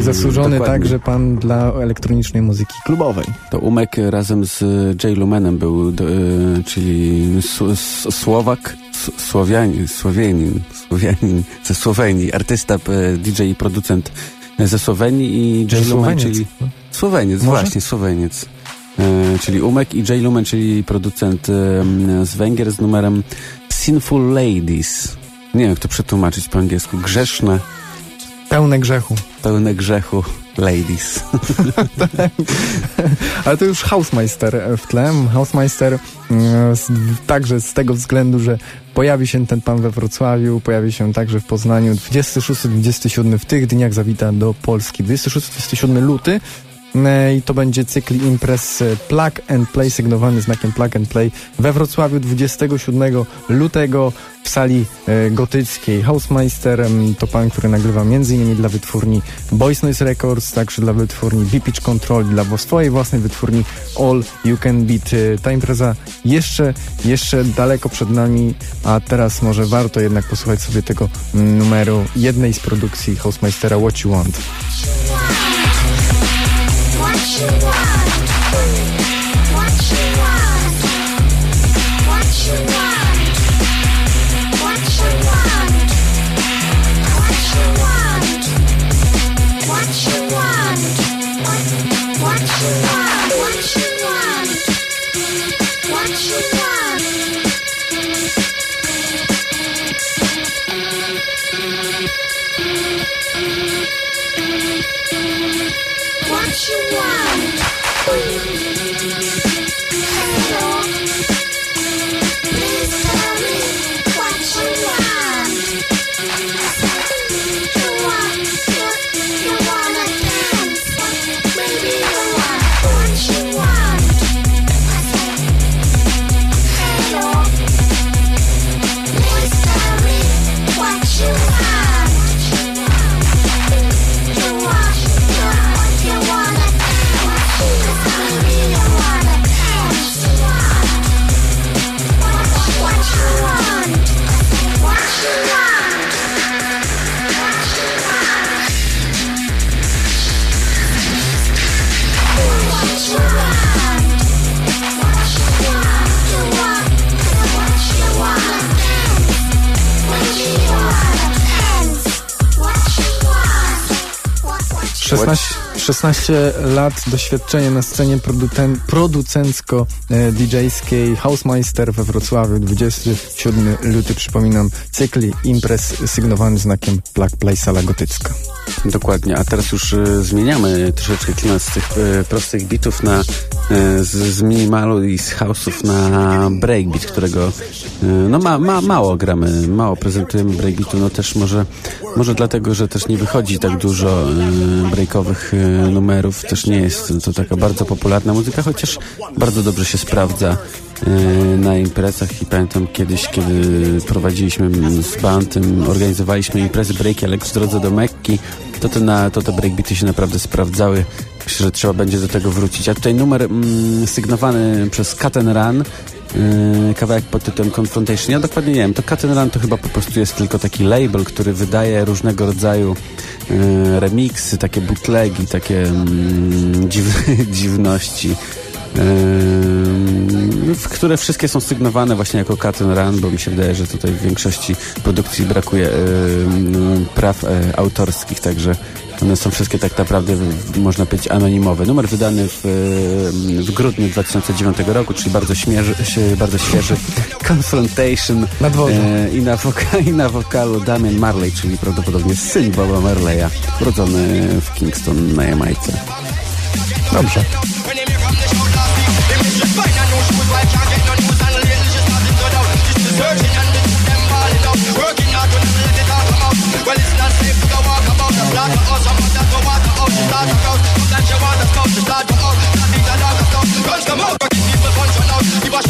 zasłużony Dokładnie. także pan dla elektronicznej muzyki klubowej. To umek razem z Jay Lumenem był, czyli Słowak, Słowianin, Słowianin, Słowianin ze Słowenii, artysta, DJ i producent ze Słowenii i Jay Lumen, czyli... Słoweniec, Może? właśnie, Słoweniec. E, czyli Umek i Jay Lumen, czyli producent e, z Węgier z numerem Sinful Ladies. Nie wiem, jak to przetłumaczyć po angielsku. Grzeszne. Pełne grzechu. pełne grzechu ladies. Ale to już Hausmeister w tle. Hausmeister mm, także z tego względu, że pojawi się ten pan we Wrocławiu, pojawi się także w Poznaniu 26-27 w tych dniach zawita do Polski. 26-27 luty E, i to będzie cykl imprez e, Plug and Play sygnowany znakiem Plug and Play we Wrocławiu 27 lutego w sali e, gotyckiej. Housemeisterem to pan, który nagrywa m.in. dla wytwórni Boys Noise Records, także dla wytwórni B-Pitch Control, dla swojej własnej wytwórni All You Can Beat. E, Ta impreza jeszcze, jeszcze daleko przed nami, a teraz może warto jednak posłuchać sobie tego numeru jednej z produkcji Housemeistera What You Want. What 16 lat doświadczenia na scenie producen, producencko-djskiej Housemeister we Wrocławiu 27 luty, przypominam, cykl imprez sygnowany znakiem Black Play Sala Gotycka. Dokładnie, a teraz już y, zmieniamy troszeczkę klimat z tych y, prostych bitów na, z, z minimalu i z house'ów na breakbeat, którego y, no ma, ma, mało gramy, mało prezentujemy breakbeatu, no też może, może dlatego, że też nie wychodzi tak dużo y, breakowych numerów, też nie jest to taka bardzo popularna muzyka, chociaż bardzo dobrze się sprawdza na imprezach i pamiętam kiedyś, kiedy prowadziliśmy z bandem, organizowaliśmy imprezy breaki, ale w drodze do Mekki, to te, na, to te breakbeaty się naprawdę sprawdzały. Myślę, że trzeba będzie do tego wrócić. A tutaj numer mm, sygnowany przez Cut Run, yy, kawałek pod tytułem Confrontation. Ja dokładnie nie wiem, to Cut Run to chyba po prostu jest tylko taki label, który wydaje różnego rodzaju yy, remixy, takie bootlegi, takie mm, dziw, dziwności. Yy, w które wszystkie są sygnowane właśnie jako Cut and Run, bo mi się wydaje, że tutaj w większości produkcji brakuje praw yy, autorskich, także one są wszystkie tak naprawdę, można powiedzieć, anonimowe. Numer wydany w, w grudniu 2009 roku, czyli bardzo, się- bardzo świeży Confrontation Na yy, i, na woka, i na wokalu Damian Marley, czyli prawdopodobnie syn Boba Marleya, urodzony w Kingston na Jamajce. Dobrze. Start to out, nothing that Guns come out, working people punch out.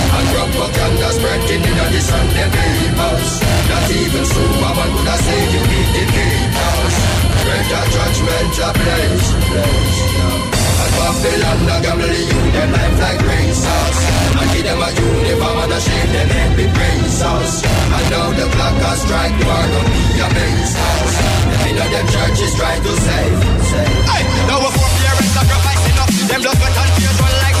propaganda spreading in the sun, the papers. Not even Superman would have saved you with the papers. Greater judgment a place. And Babylon, the gambling, you them life like racers. And give them a uniform and a shame them head with razors. And now the clock has strike, you are gonna be a base house. Them churches try to save. save. Hey, now we're from the sacrificing up. Them love and tears run like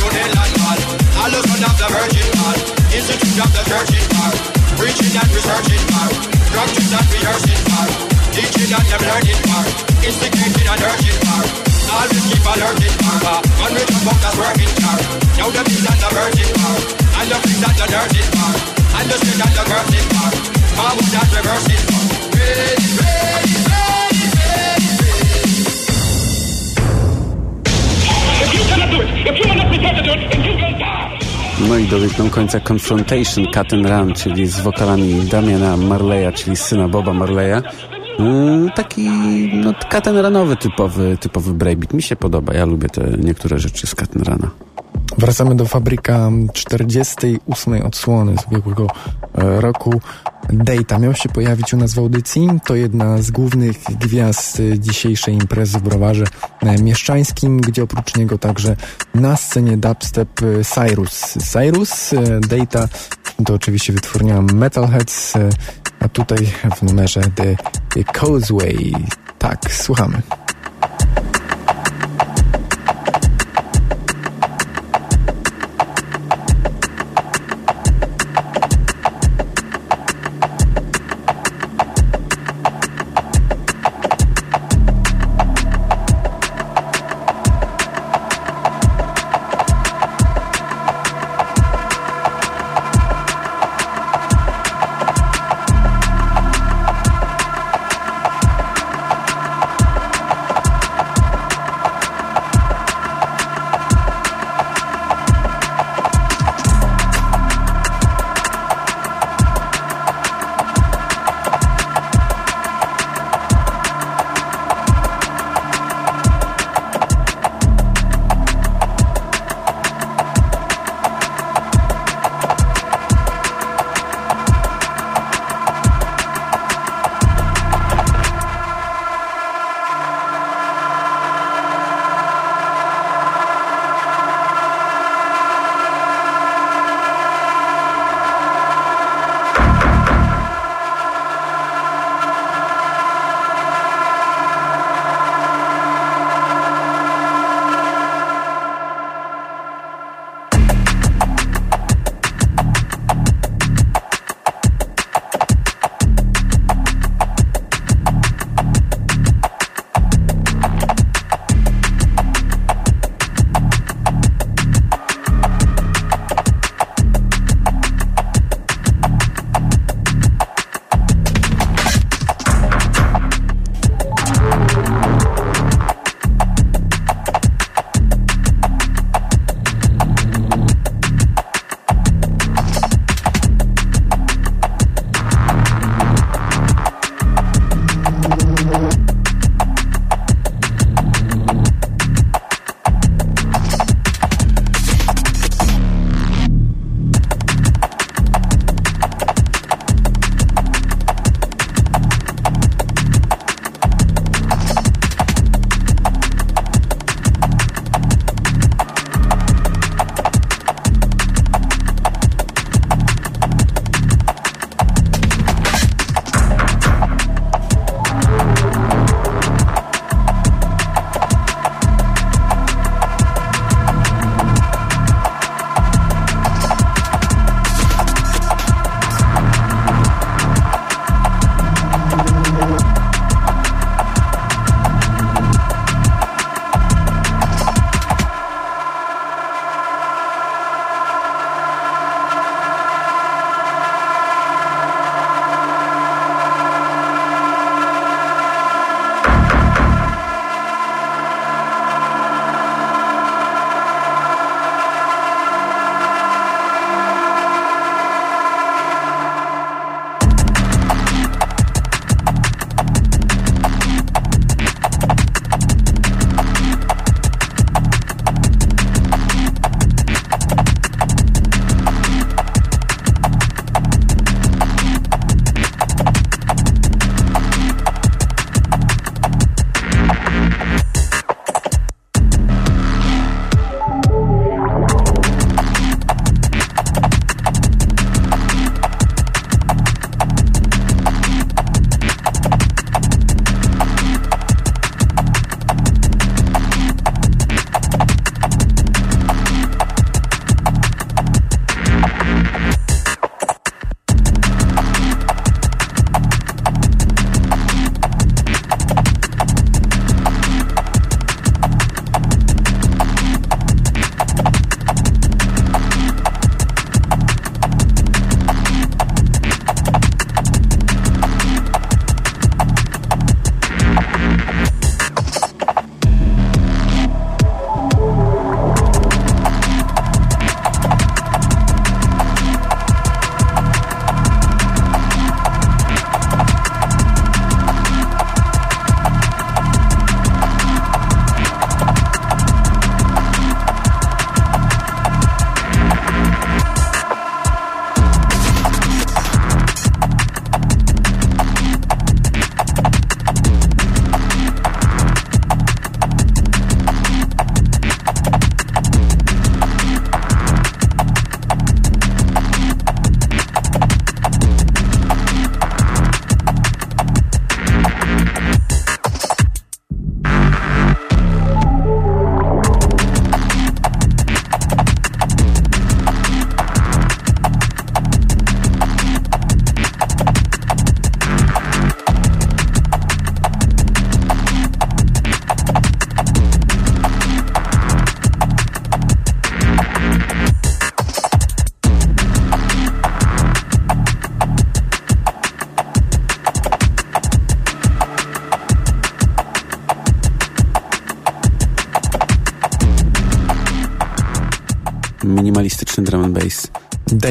to the land, man. All the son of the virgin, man. Institute of the church, man. Preaching and researching, man. Structures and rehearsing, man. Teaching and them learning, man. Instigating and urging, ah, man. Always keep alerting, man. On which I'm focused working, man. Now the bees and the virgin, man. And the freaks and the nerds, man. And the straight and the girls, man. Forward and reversing, man. Ready, ready. No i dobiegną końca Confrontation, Cut and Run, czyli z wokalami Damiana Marleya, czyli syna Boba Marleya. Mm, taki no, cut and runowy typowy, typowy breakbeat. Mi się podoba, ja lubię te niektóre rzeczy z cut and runa. Wracamy do fabryka 48 odsłony z ubiegłego e, roku. Data miał się pojawić u nas w audycji. To jedna z głównych gwiazd dzisiejszej imprezy w browarze e, mieszczańskim, gdzie oprócz niego także na scenie dubstep e, Cyrus. Cyrus, e, Data to oczywiście wytwórnia Metalheads, a tutaj w numerze The Causeway. Tak, słuchamy.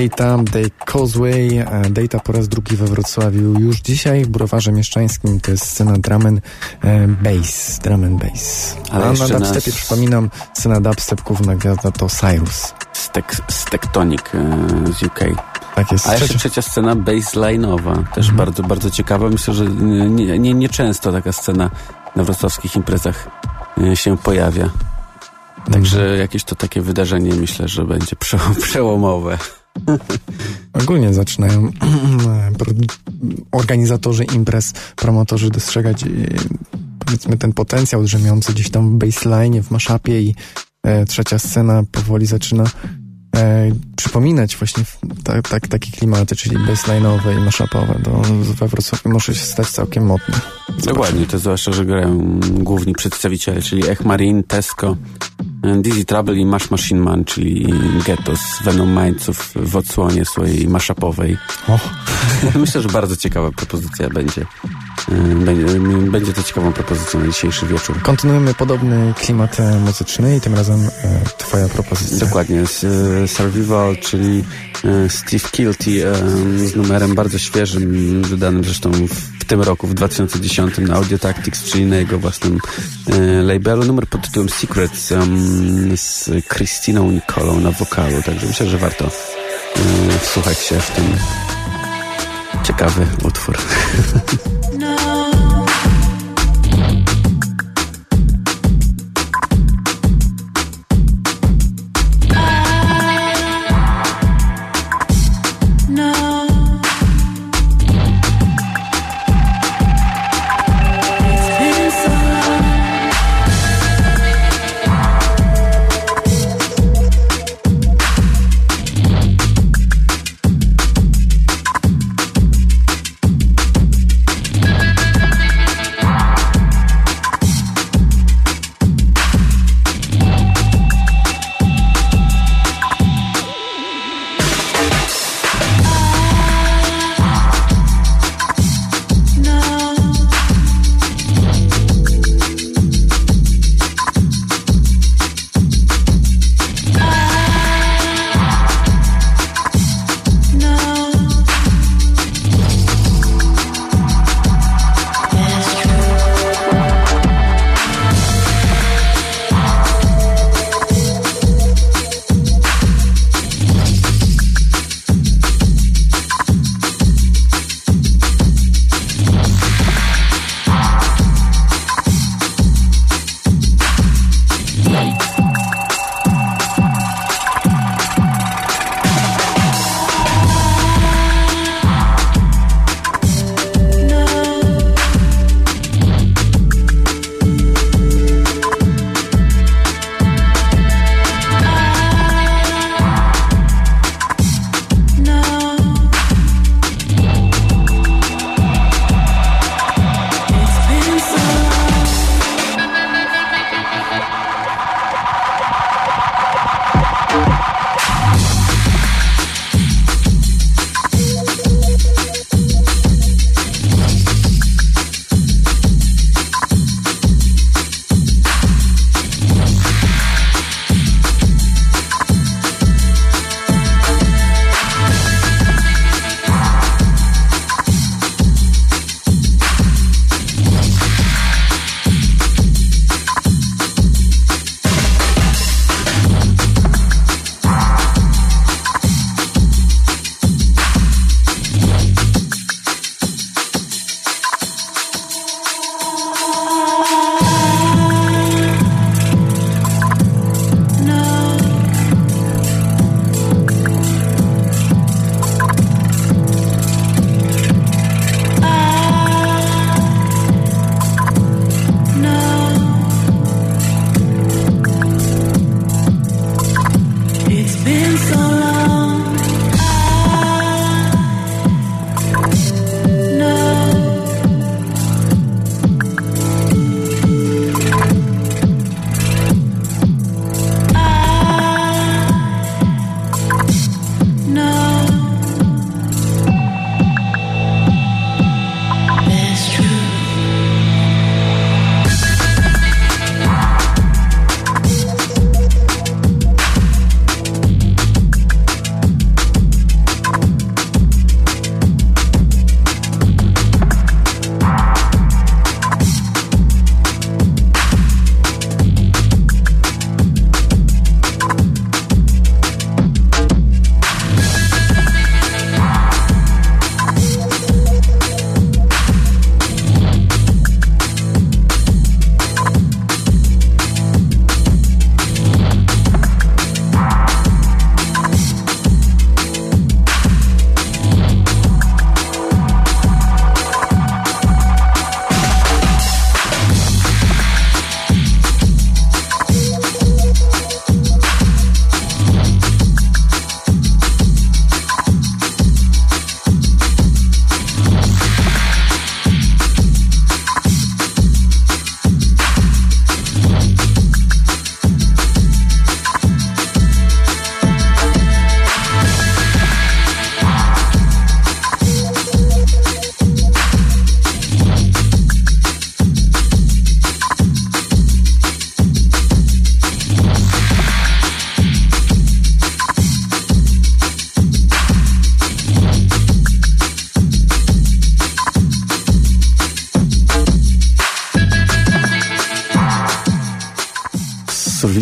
Data, Day Causeway. e, Data po raz drugi we Wrocławiu już dzisiaj. W Browarze Mieszczańskim to jest scena drum and e, bass. Drum and bass. Ale A na dubstepie, nas- przypominam, scena dubstep, główna gwiazda to Cyrus. Stek, Stectonic e, z UK. Tak jest. A jeszcze Trzecia- trzecia scena bassline'owa, też bardzo, bardzo ciekawa. Myślę, że nie, nie, nie często taka scena na wrocławskich imprezach e, się pojawia. Także jakieś to takie wydarzenie myślę, że będzie prze- przełomowe. Ogólnie zaczynają organizatorzy imprez, promotorzy dostrzegać e, powiedzmy ten potencjał drzemiący gdzieś tam w baseline, w maszapie i e, trzecia scena powoli zaczyna e, przypominać właśnie tak, tak, takie klimaty, czyli baseline'owe i mashupowe. To we Wrocławiu może się stać całkiem modne. Dokładnie, to zwłaszcza, że grają główni przedstawiciele, czyli Ech Marine, Tesco, Dizzy Trouble i Mash Machine Man, czyli Ghetto z Venom Mindców w odsłonie swojej mashupowej. Myślę, że bardzo ciekawa propozycja będzie. E, Będzie, będzie to ciekawą propozycją na dzisiejszy wieczór. Kontynuujemy podobny klimat e, muzyczny i tym razem e, twoja propozycja. Dokładnie, z e, Survival, czyli e, Steve Kilty z numerem bardzo świeżym, wydanym zresztą w tym roku, w 2010 na Audio Tactics, czyli na jego własnym e, labelu. Numer pod tytułem Secrets em, z Christiną Nicolą na wokalu, także myślę, że warto e, wsłuchać się w ten ciekawy utwór.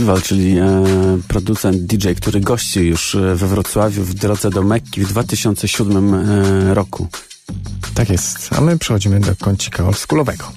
Festival, czyli e, producent DJ, który gości już e, we Wrocławiu w drodze do Mekki w 2007 e, roku. Tak jest, a my przechodzimy do kącika oldschoolowego.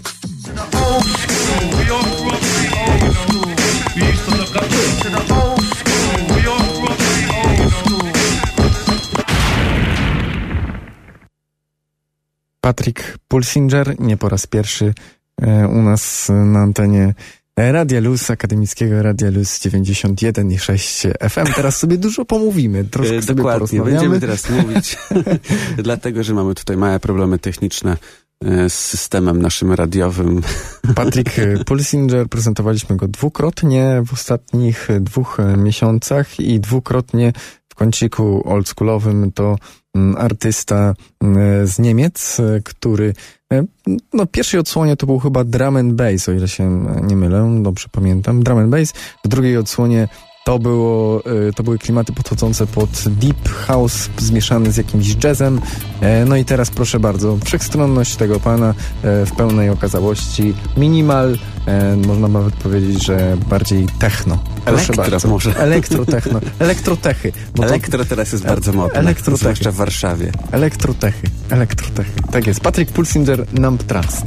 Patrick Pulsinger, nie po raz pierwszy e, u nas na antenie Radia Luz, akademickiego Radia Luz 91,6 FM. Teraz sobie dużo pomówimy, troszkę E, sobie Dokładnie, będziemy teraz mówić, dlatego, że mamy tutaj małe problemy techniczne e, z systemem naszym radiowym. Patrick e, Pulsinger, prezentowaliśmy go dwukrotnie w ostatnich dwóch miesiącach i dwukrotnie w kąciku oldschoolowym to mm, artysta mm, z Niemiec, który no pierwszej odsłonie to był chyba drum and bass, o ile się e, nie mylę, dobrze pamiętam, drum and bass. W drugiej odsłonie to, było, e, to były klimaty podchodzące pod deep house zmieszany z jakimś jazzem. E, No i teraz proszę bardzo, wszechstronność tego pana e, w pełnej okazałości. Minimal, e, można nawet powiedzieć, że bardziej techno. Proszę Elektro bardzo. może. Elektrotechno. Elektrotechy. bo Elektro teraz jest bardzo modne, Elektrotechy. zwłaszcza w Warszawie. Elektrotechy. Elektrotechy. Tak jest. Patrick Pulsinger, Numb Trust.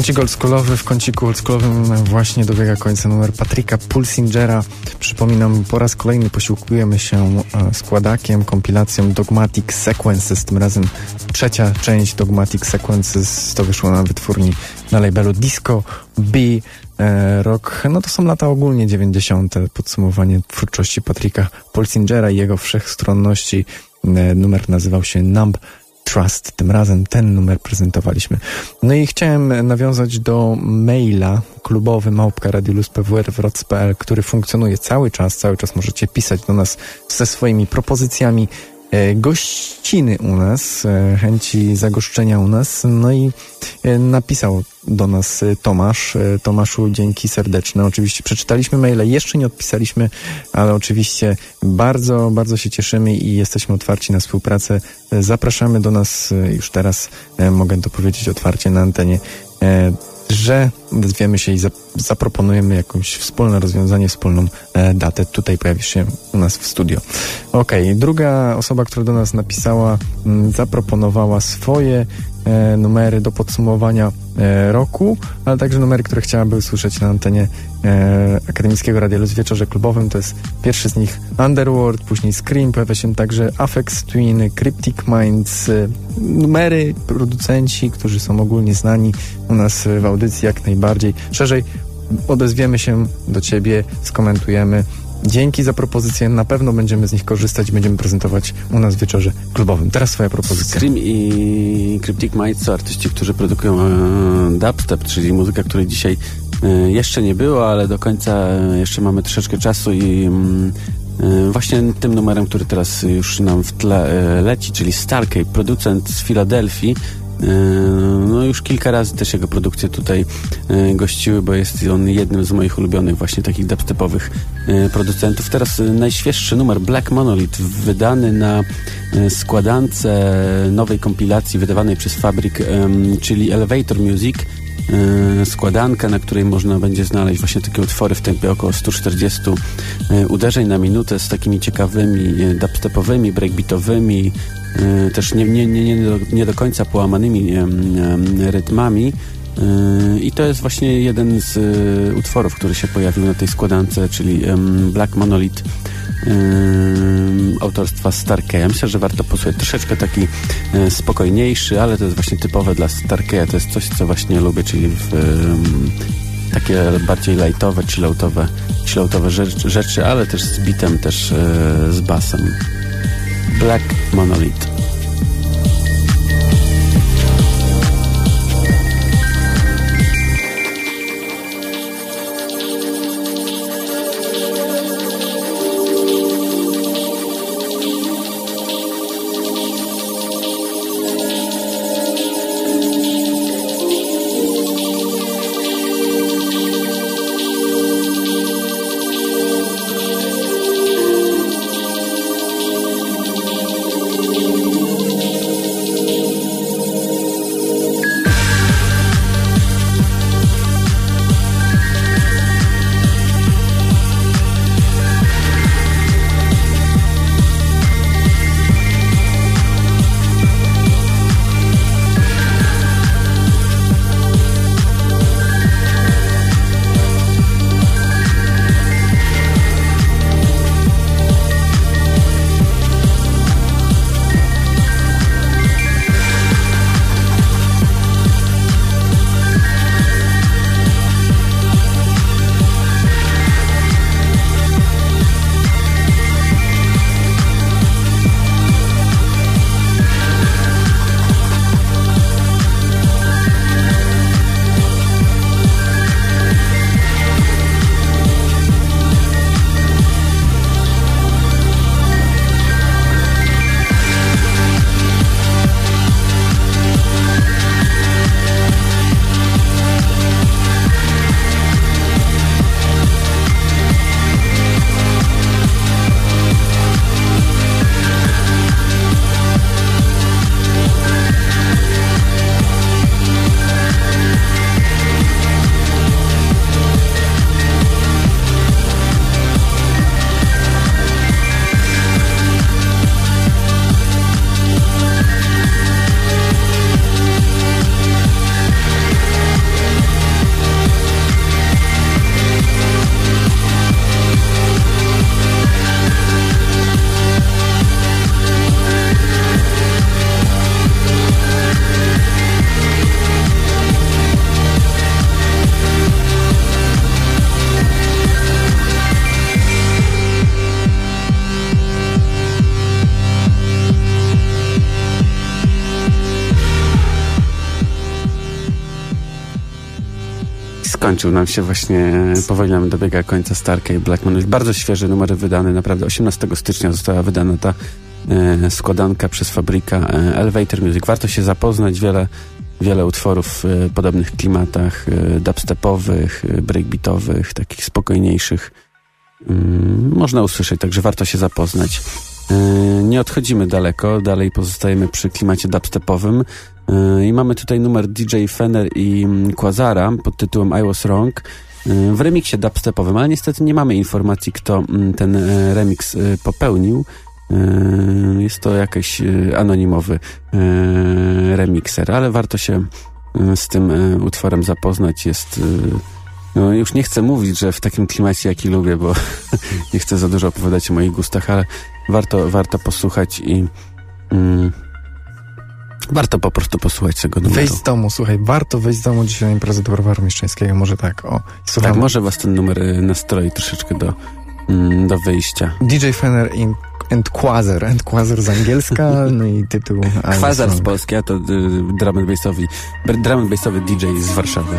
Kącik oldschoolowy, w kąciku oldschoolowym właśnie dobiega końca numer Patryka Pulsingera. Przypominam, po raz kolejny posiłkujemy się e, składakiem, kompilacją Dogmatic Sequences, tym razem trzecia część Dogmatic Sequences, to wyszło na wytwórni na labelu Disco B. E, rok, no to są lata ogólnie 90. Podsumowanie twórczości Patryka Pulsingera i jego wszechstronności. E, numer nazywał się Numb Trust. Tym razem ten numer prezentowaliśmy. No i chciałem nawiązać do maila klubowy małpka radiolus.pwr.pl, który funkcjonuje cały czas. Cały czas możecie pisać do nas ze swoimi propozycjami gościny u nas, e, chęci zagoszczenia u nas. No i e, napisał do nas e, Tomasz. E, Tomaszu, dzięki serdeczne. Oczywiście przeczytaliśmy maile, jeszcze nie odpisaliśmy, ale oczywiście bardzo, bardzo się cieszymy i jesteśmy otwarci na współpracę. E, Zapraszamy do nas e, już teraz, e, mogę to powiedzieć otwarcie na antenie, e, że odezwiemy się i zap zaproponujemy jakąś wspólne rozwiązanie, wspólną e, datę. Tutaj pojawisz się u nas w studio. Okej, druga osoba, która do nas napisała, m, zaproponowała swoje numery do podsumowania e, roku, ale także numery, które chciałaby usłyszeć na antenie e, Akademickiego Radia Luz w wieczorze klubowym. To jest pierwszy z nich Underworld, później Scream, pojawia się także Afex Twin, Cryptic Minds, e, numery, producenci, którzy są ogólnie znani u nas w audycji jak najbardziej. Szerzej odezwiemy się do Ciebie, skomentujemy. Dzięki za propozycję, na pewno będziemy z nich korzystać, będziemy prezentować u nas w wieczorze klubowym. Teraz Twoja propozycja. Scream i Cryptic Minds to artyści, którzy produkują e, dubstep, czyli muzyka, której dzisiaj e, jeszcze nie było, ale do końca e, jeszcze mamy troszeczkę czasu i mm, właśnie tym numerem, który teraz już nam w tle leci, czyli Starkey, producent z Filadelfii, no już kilka razy też jego produkcje tutaj e, gościły, bo jest on jednym z moich ulubionych właśnie takich dubstepowych e, producentów. Teraz najświeższy numer Black Monolith wydany na składance nowej kompilacji wydawanej przez Fabrik, em, czyli Elevator Music. Składanka, na której można będzie znaleźć właśnie takie utwory w tempie około 140 e, uderzeń na minutę z takimi ciekawymi dubstepowymi, breakbeatowymi, też nie, nie, nie, nie, do, nie do końca połamanymi rytmami. E, I to jest właśnie jeden z e, utworów, który się pojawił na tej składance, czyli Black Monolith autorstwa Starkeya. Myślę, że warto posłuchać. Troszeczkę taki e, spokojniejszy, ale to jest właśnie typowe dla Starkeya. To jest coś, co właśnie lubię, czyli w, takie bardziej lightowe, chilloutowe, chilloutowe rzeczy, rzeczy, ale też z bitem, też e, z basem. Black Monolith. Skończył nam się właśnie, powoli nam dobiega końca Starkey Blackman. Bardzo świeży numer wydany, naprawdę 18 stycznia została wydana ta e, składanka przez fabryka e, Elevator Music. Warto się zapoznać, wiele, wiele utworów w e, podobnych klimatach e, dubstepowych, e, breakbeatowych, takich spokojniejszych. Mm, można usłyszeć, także warto się zapoznać. E, Nie odchodzimy daleko, dalej pozostajemy przy klimacie dubstepowym e, i mamy tutaj numer DJ Fenner i mm, Quazara pod tytułem I Was Wrong e, w remiksie dubstepowym, ale niestety nie mamy informacji, kto mm, ten e, remix e, popełnił. Jest to jakiś anonimowy e, remikser, ale warto się z tym utworem zapoznać. Jest no już nie chcę mówić, że w takim klimacie, jaki lubię, bo nie chcę za dużo opowiadać o moich gustach, ale warto, warto posłuchać i mm, warto po prostu posłuchać tego numeru. Wyjść z domu, słuchaj, warto wyjść z domu dzisiaj na imprezę do browaru mieszczańskiego, może tak, o. Słucham, Tak, może was ten numer y, nastroi troszeczkę do, mm, do wyjścia. DJ Fenner in, and Quasar, and Quasar z angielska, no i tytuł... I Kwazar z. Polski, a to y, drum and bassowy, drum and bassowy DJ z Warszawy.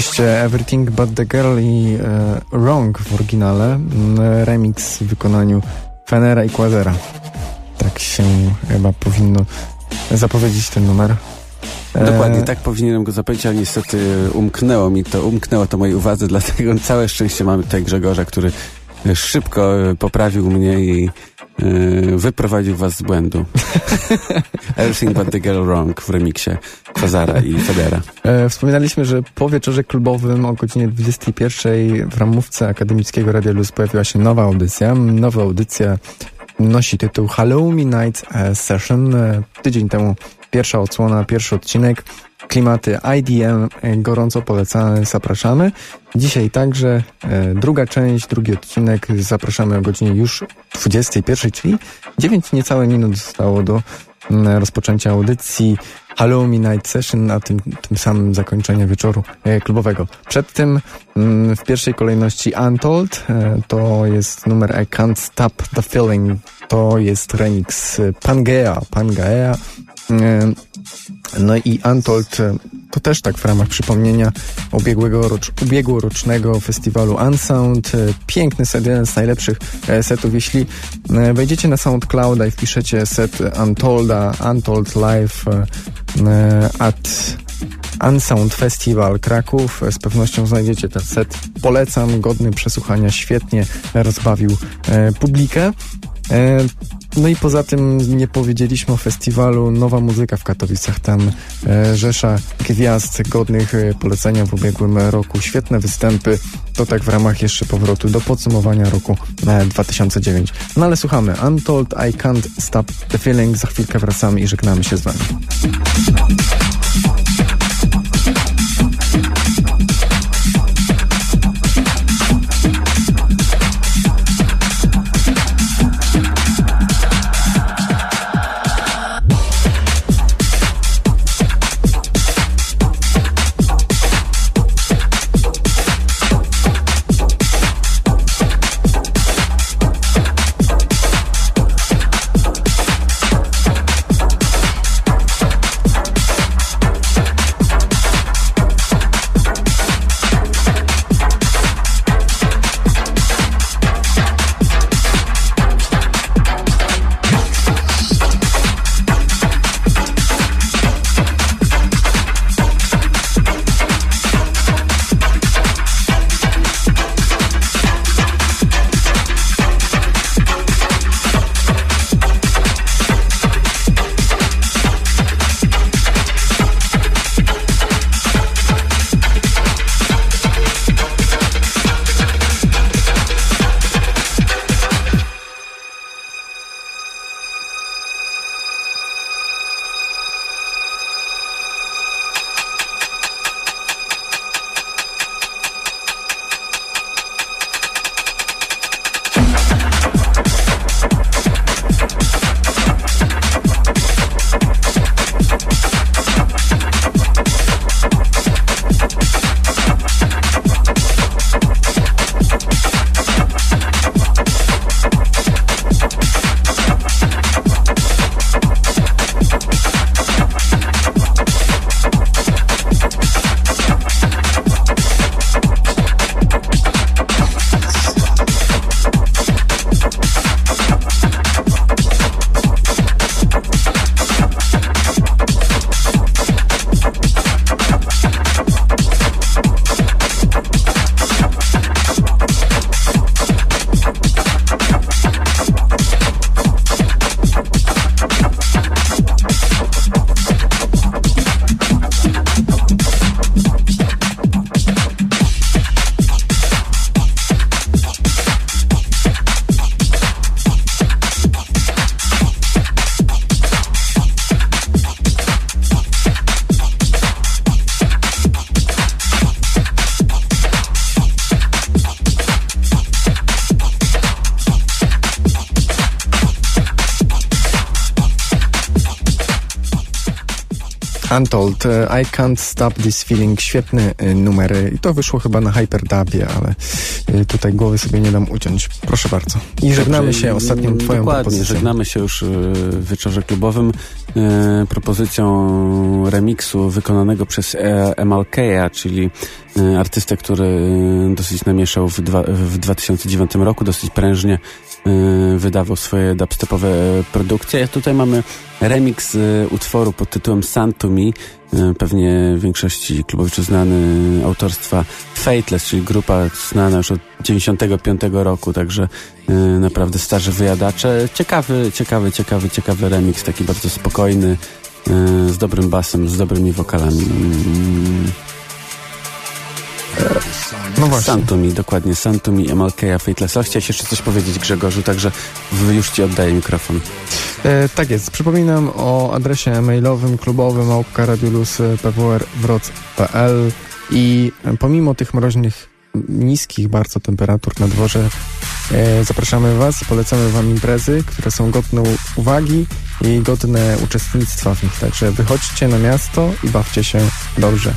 Oczywiście Everything But The Girl i e, Wrong w oryginale, remix w wykonaniu Fenera i Quazera. Tak się chyba powinno zapowiedzieć ten numer. E, Dokładnie, tak powinienem go zapowiedzieć, ale niestety umknęło mi to, umknęło to mojej uwadze, dlatego całe szczęście mamy tutaj Grzegorza, który szybko e, poprawił mnie i e, wyprowadził was z błędu. Everything but the girl wrong w remiksie Fazara i Federa. E, wspominaliśmy, że po wieczorze klubowym o godzinie 21 w ramówce Akademickiego Radia Luz pojawiła się nowa audycja. Nowa audycja nosi tytuł Halloween Night Session. E, tydzień temu pierwsza odsłona, pierwszy odcinek. Klimaty IDM e, gorąco polecane, zapraszamy. Dzisiaj także e, druga część, drugi odcinek. Zapraszamy o godzinie już 21, czyli 9 niecałe minut zostało do mm, rozpoczęcia audycji Halloween Night Session, a tym, tym samym zakończenia wieczoru e, klubowego. Przed tym mm, w pierwszej kolejności Untold, e, to jest numer I Can't Stop the Feeling, to jest remix e, Pangea, Pangea. E, no i Untold e, to też tak w ramach przypomnienia ubiegłego rocz, ubiegłorocznego festiwalu Unsound. E, Piękny set, jeden z najlepszych e, setów. Jeśli e, wejdziecie na SoundClouda i wpiszecie set Untolda, Untold Live at Unsound Festival Kraków. Z pewnością znajdziecie ten set. Polecam, godny przesłuchania, świetnie rozbawił publikę. E, no i poza tym nie powiedzieliśmy o festiwalu Nowa Muzyka w Katowicach. Tam e, rzesza gwiazd godnych e, polecenia w ubiegłym roku. Świetne występy. To tak w ramach jeszcze powrotu do podsumowania roku e, 2009. No ale słuchamy. Untold, I Can't Stop the Feeling. Za chwilkę wracamy i żegnamy się z wami. Untold, e, I Can't Stop This Feeling, świetny e, numer i to wyszło chyba na Hyperdubie, ale e, tutaj głowy sobie nie dam uciąć. Proszę bardzo. I żegnamy się ostatnią twoją Dokładnie, propozycją. żegnamy się już w wieczorze klubowym e, propozycją remiksu wykonanego przez e, MLK'a, czyli artystę, który dosyć namieszał w, dwa, w 2009 roku, dosyć prężnie wydawał swoje dubstepowe produkcje. Tutaj mamy remix y, utworu pod tytułem Sun to Me, y, pewnie większości klubowiczów znany autorstwa Fateless, czyli grupa znana już od 95 roku, także y, naprawdę starzy wyjadacze. Ciekawy, ciekawy, ciekawy, ciekawy remix, taki bardzo spokojny, y, z dobrym basem, z dobrymi wokalami. No właśnie. Santumi, dokładnie, Santumi, MLK, Fateless. A chciałeś jeszcze coś powiedzieć Grzegorzu, także już ci oddaję mikrofon. E, tak jest. Przypominam o adresie mailowym klubowym małpka.radiolus.pwr.pl i pomimo tych mroźnych, niskich bardzo temperatur na dworze e, zapraszamy Was polecamy Wam imprezy, które są godne uwagi i godne uczestnictwa w nich. Także wychodźcie na miasto i bawcie się dobrze.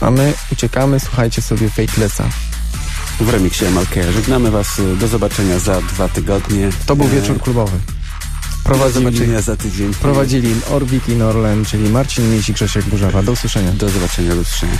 A my uciekamy, słuchajcie sobie Fatelessa. W remiksie MLK. Żegnamy was, do zobaczenia za dwa tygodnie. To był E, wieczór klubowy. Do Prowadzili, zobaczenia za tydzień. prowadzili Orwik i Norlen, czyli Marcin Miś i Grzesiek Burzawa. Do usłyszenia. Do zobaczenia, do usłyszenia.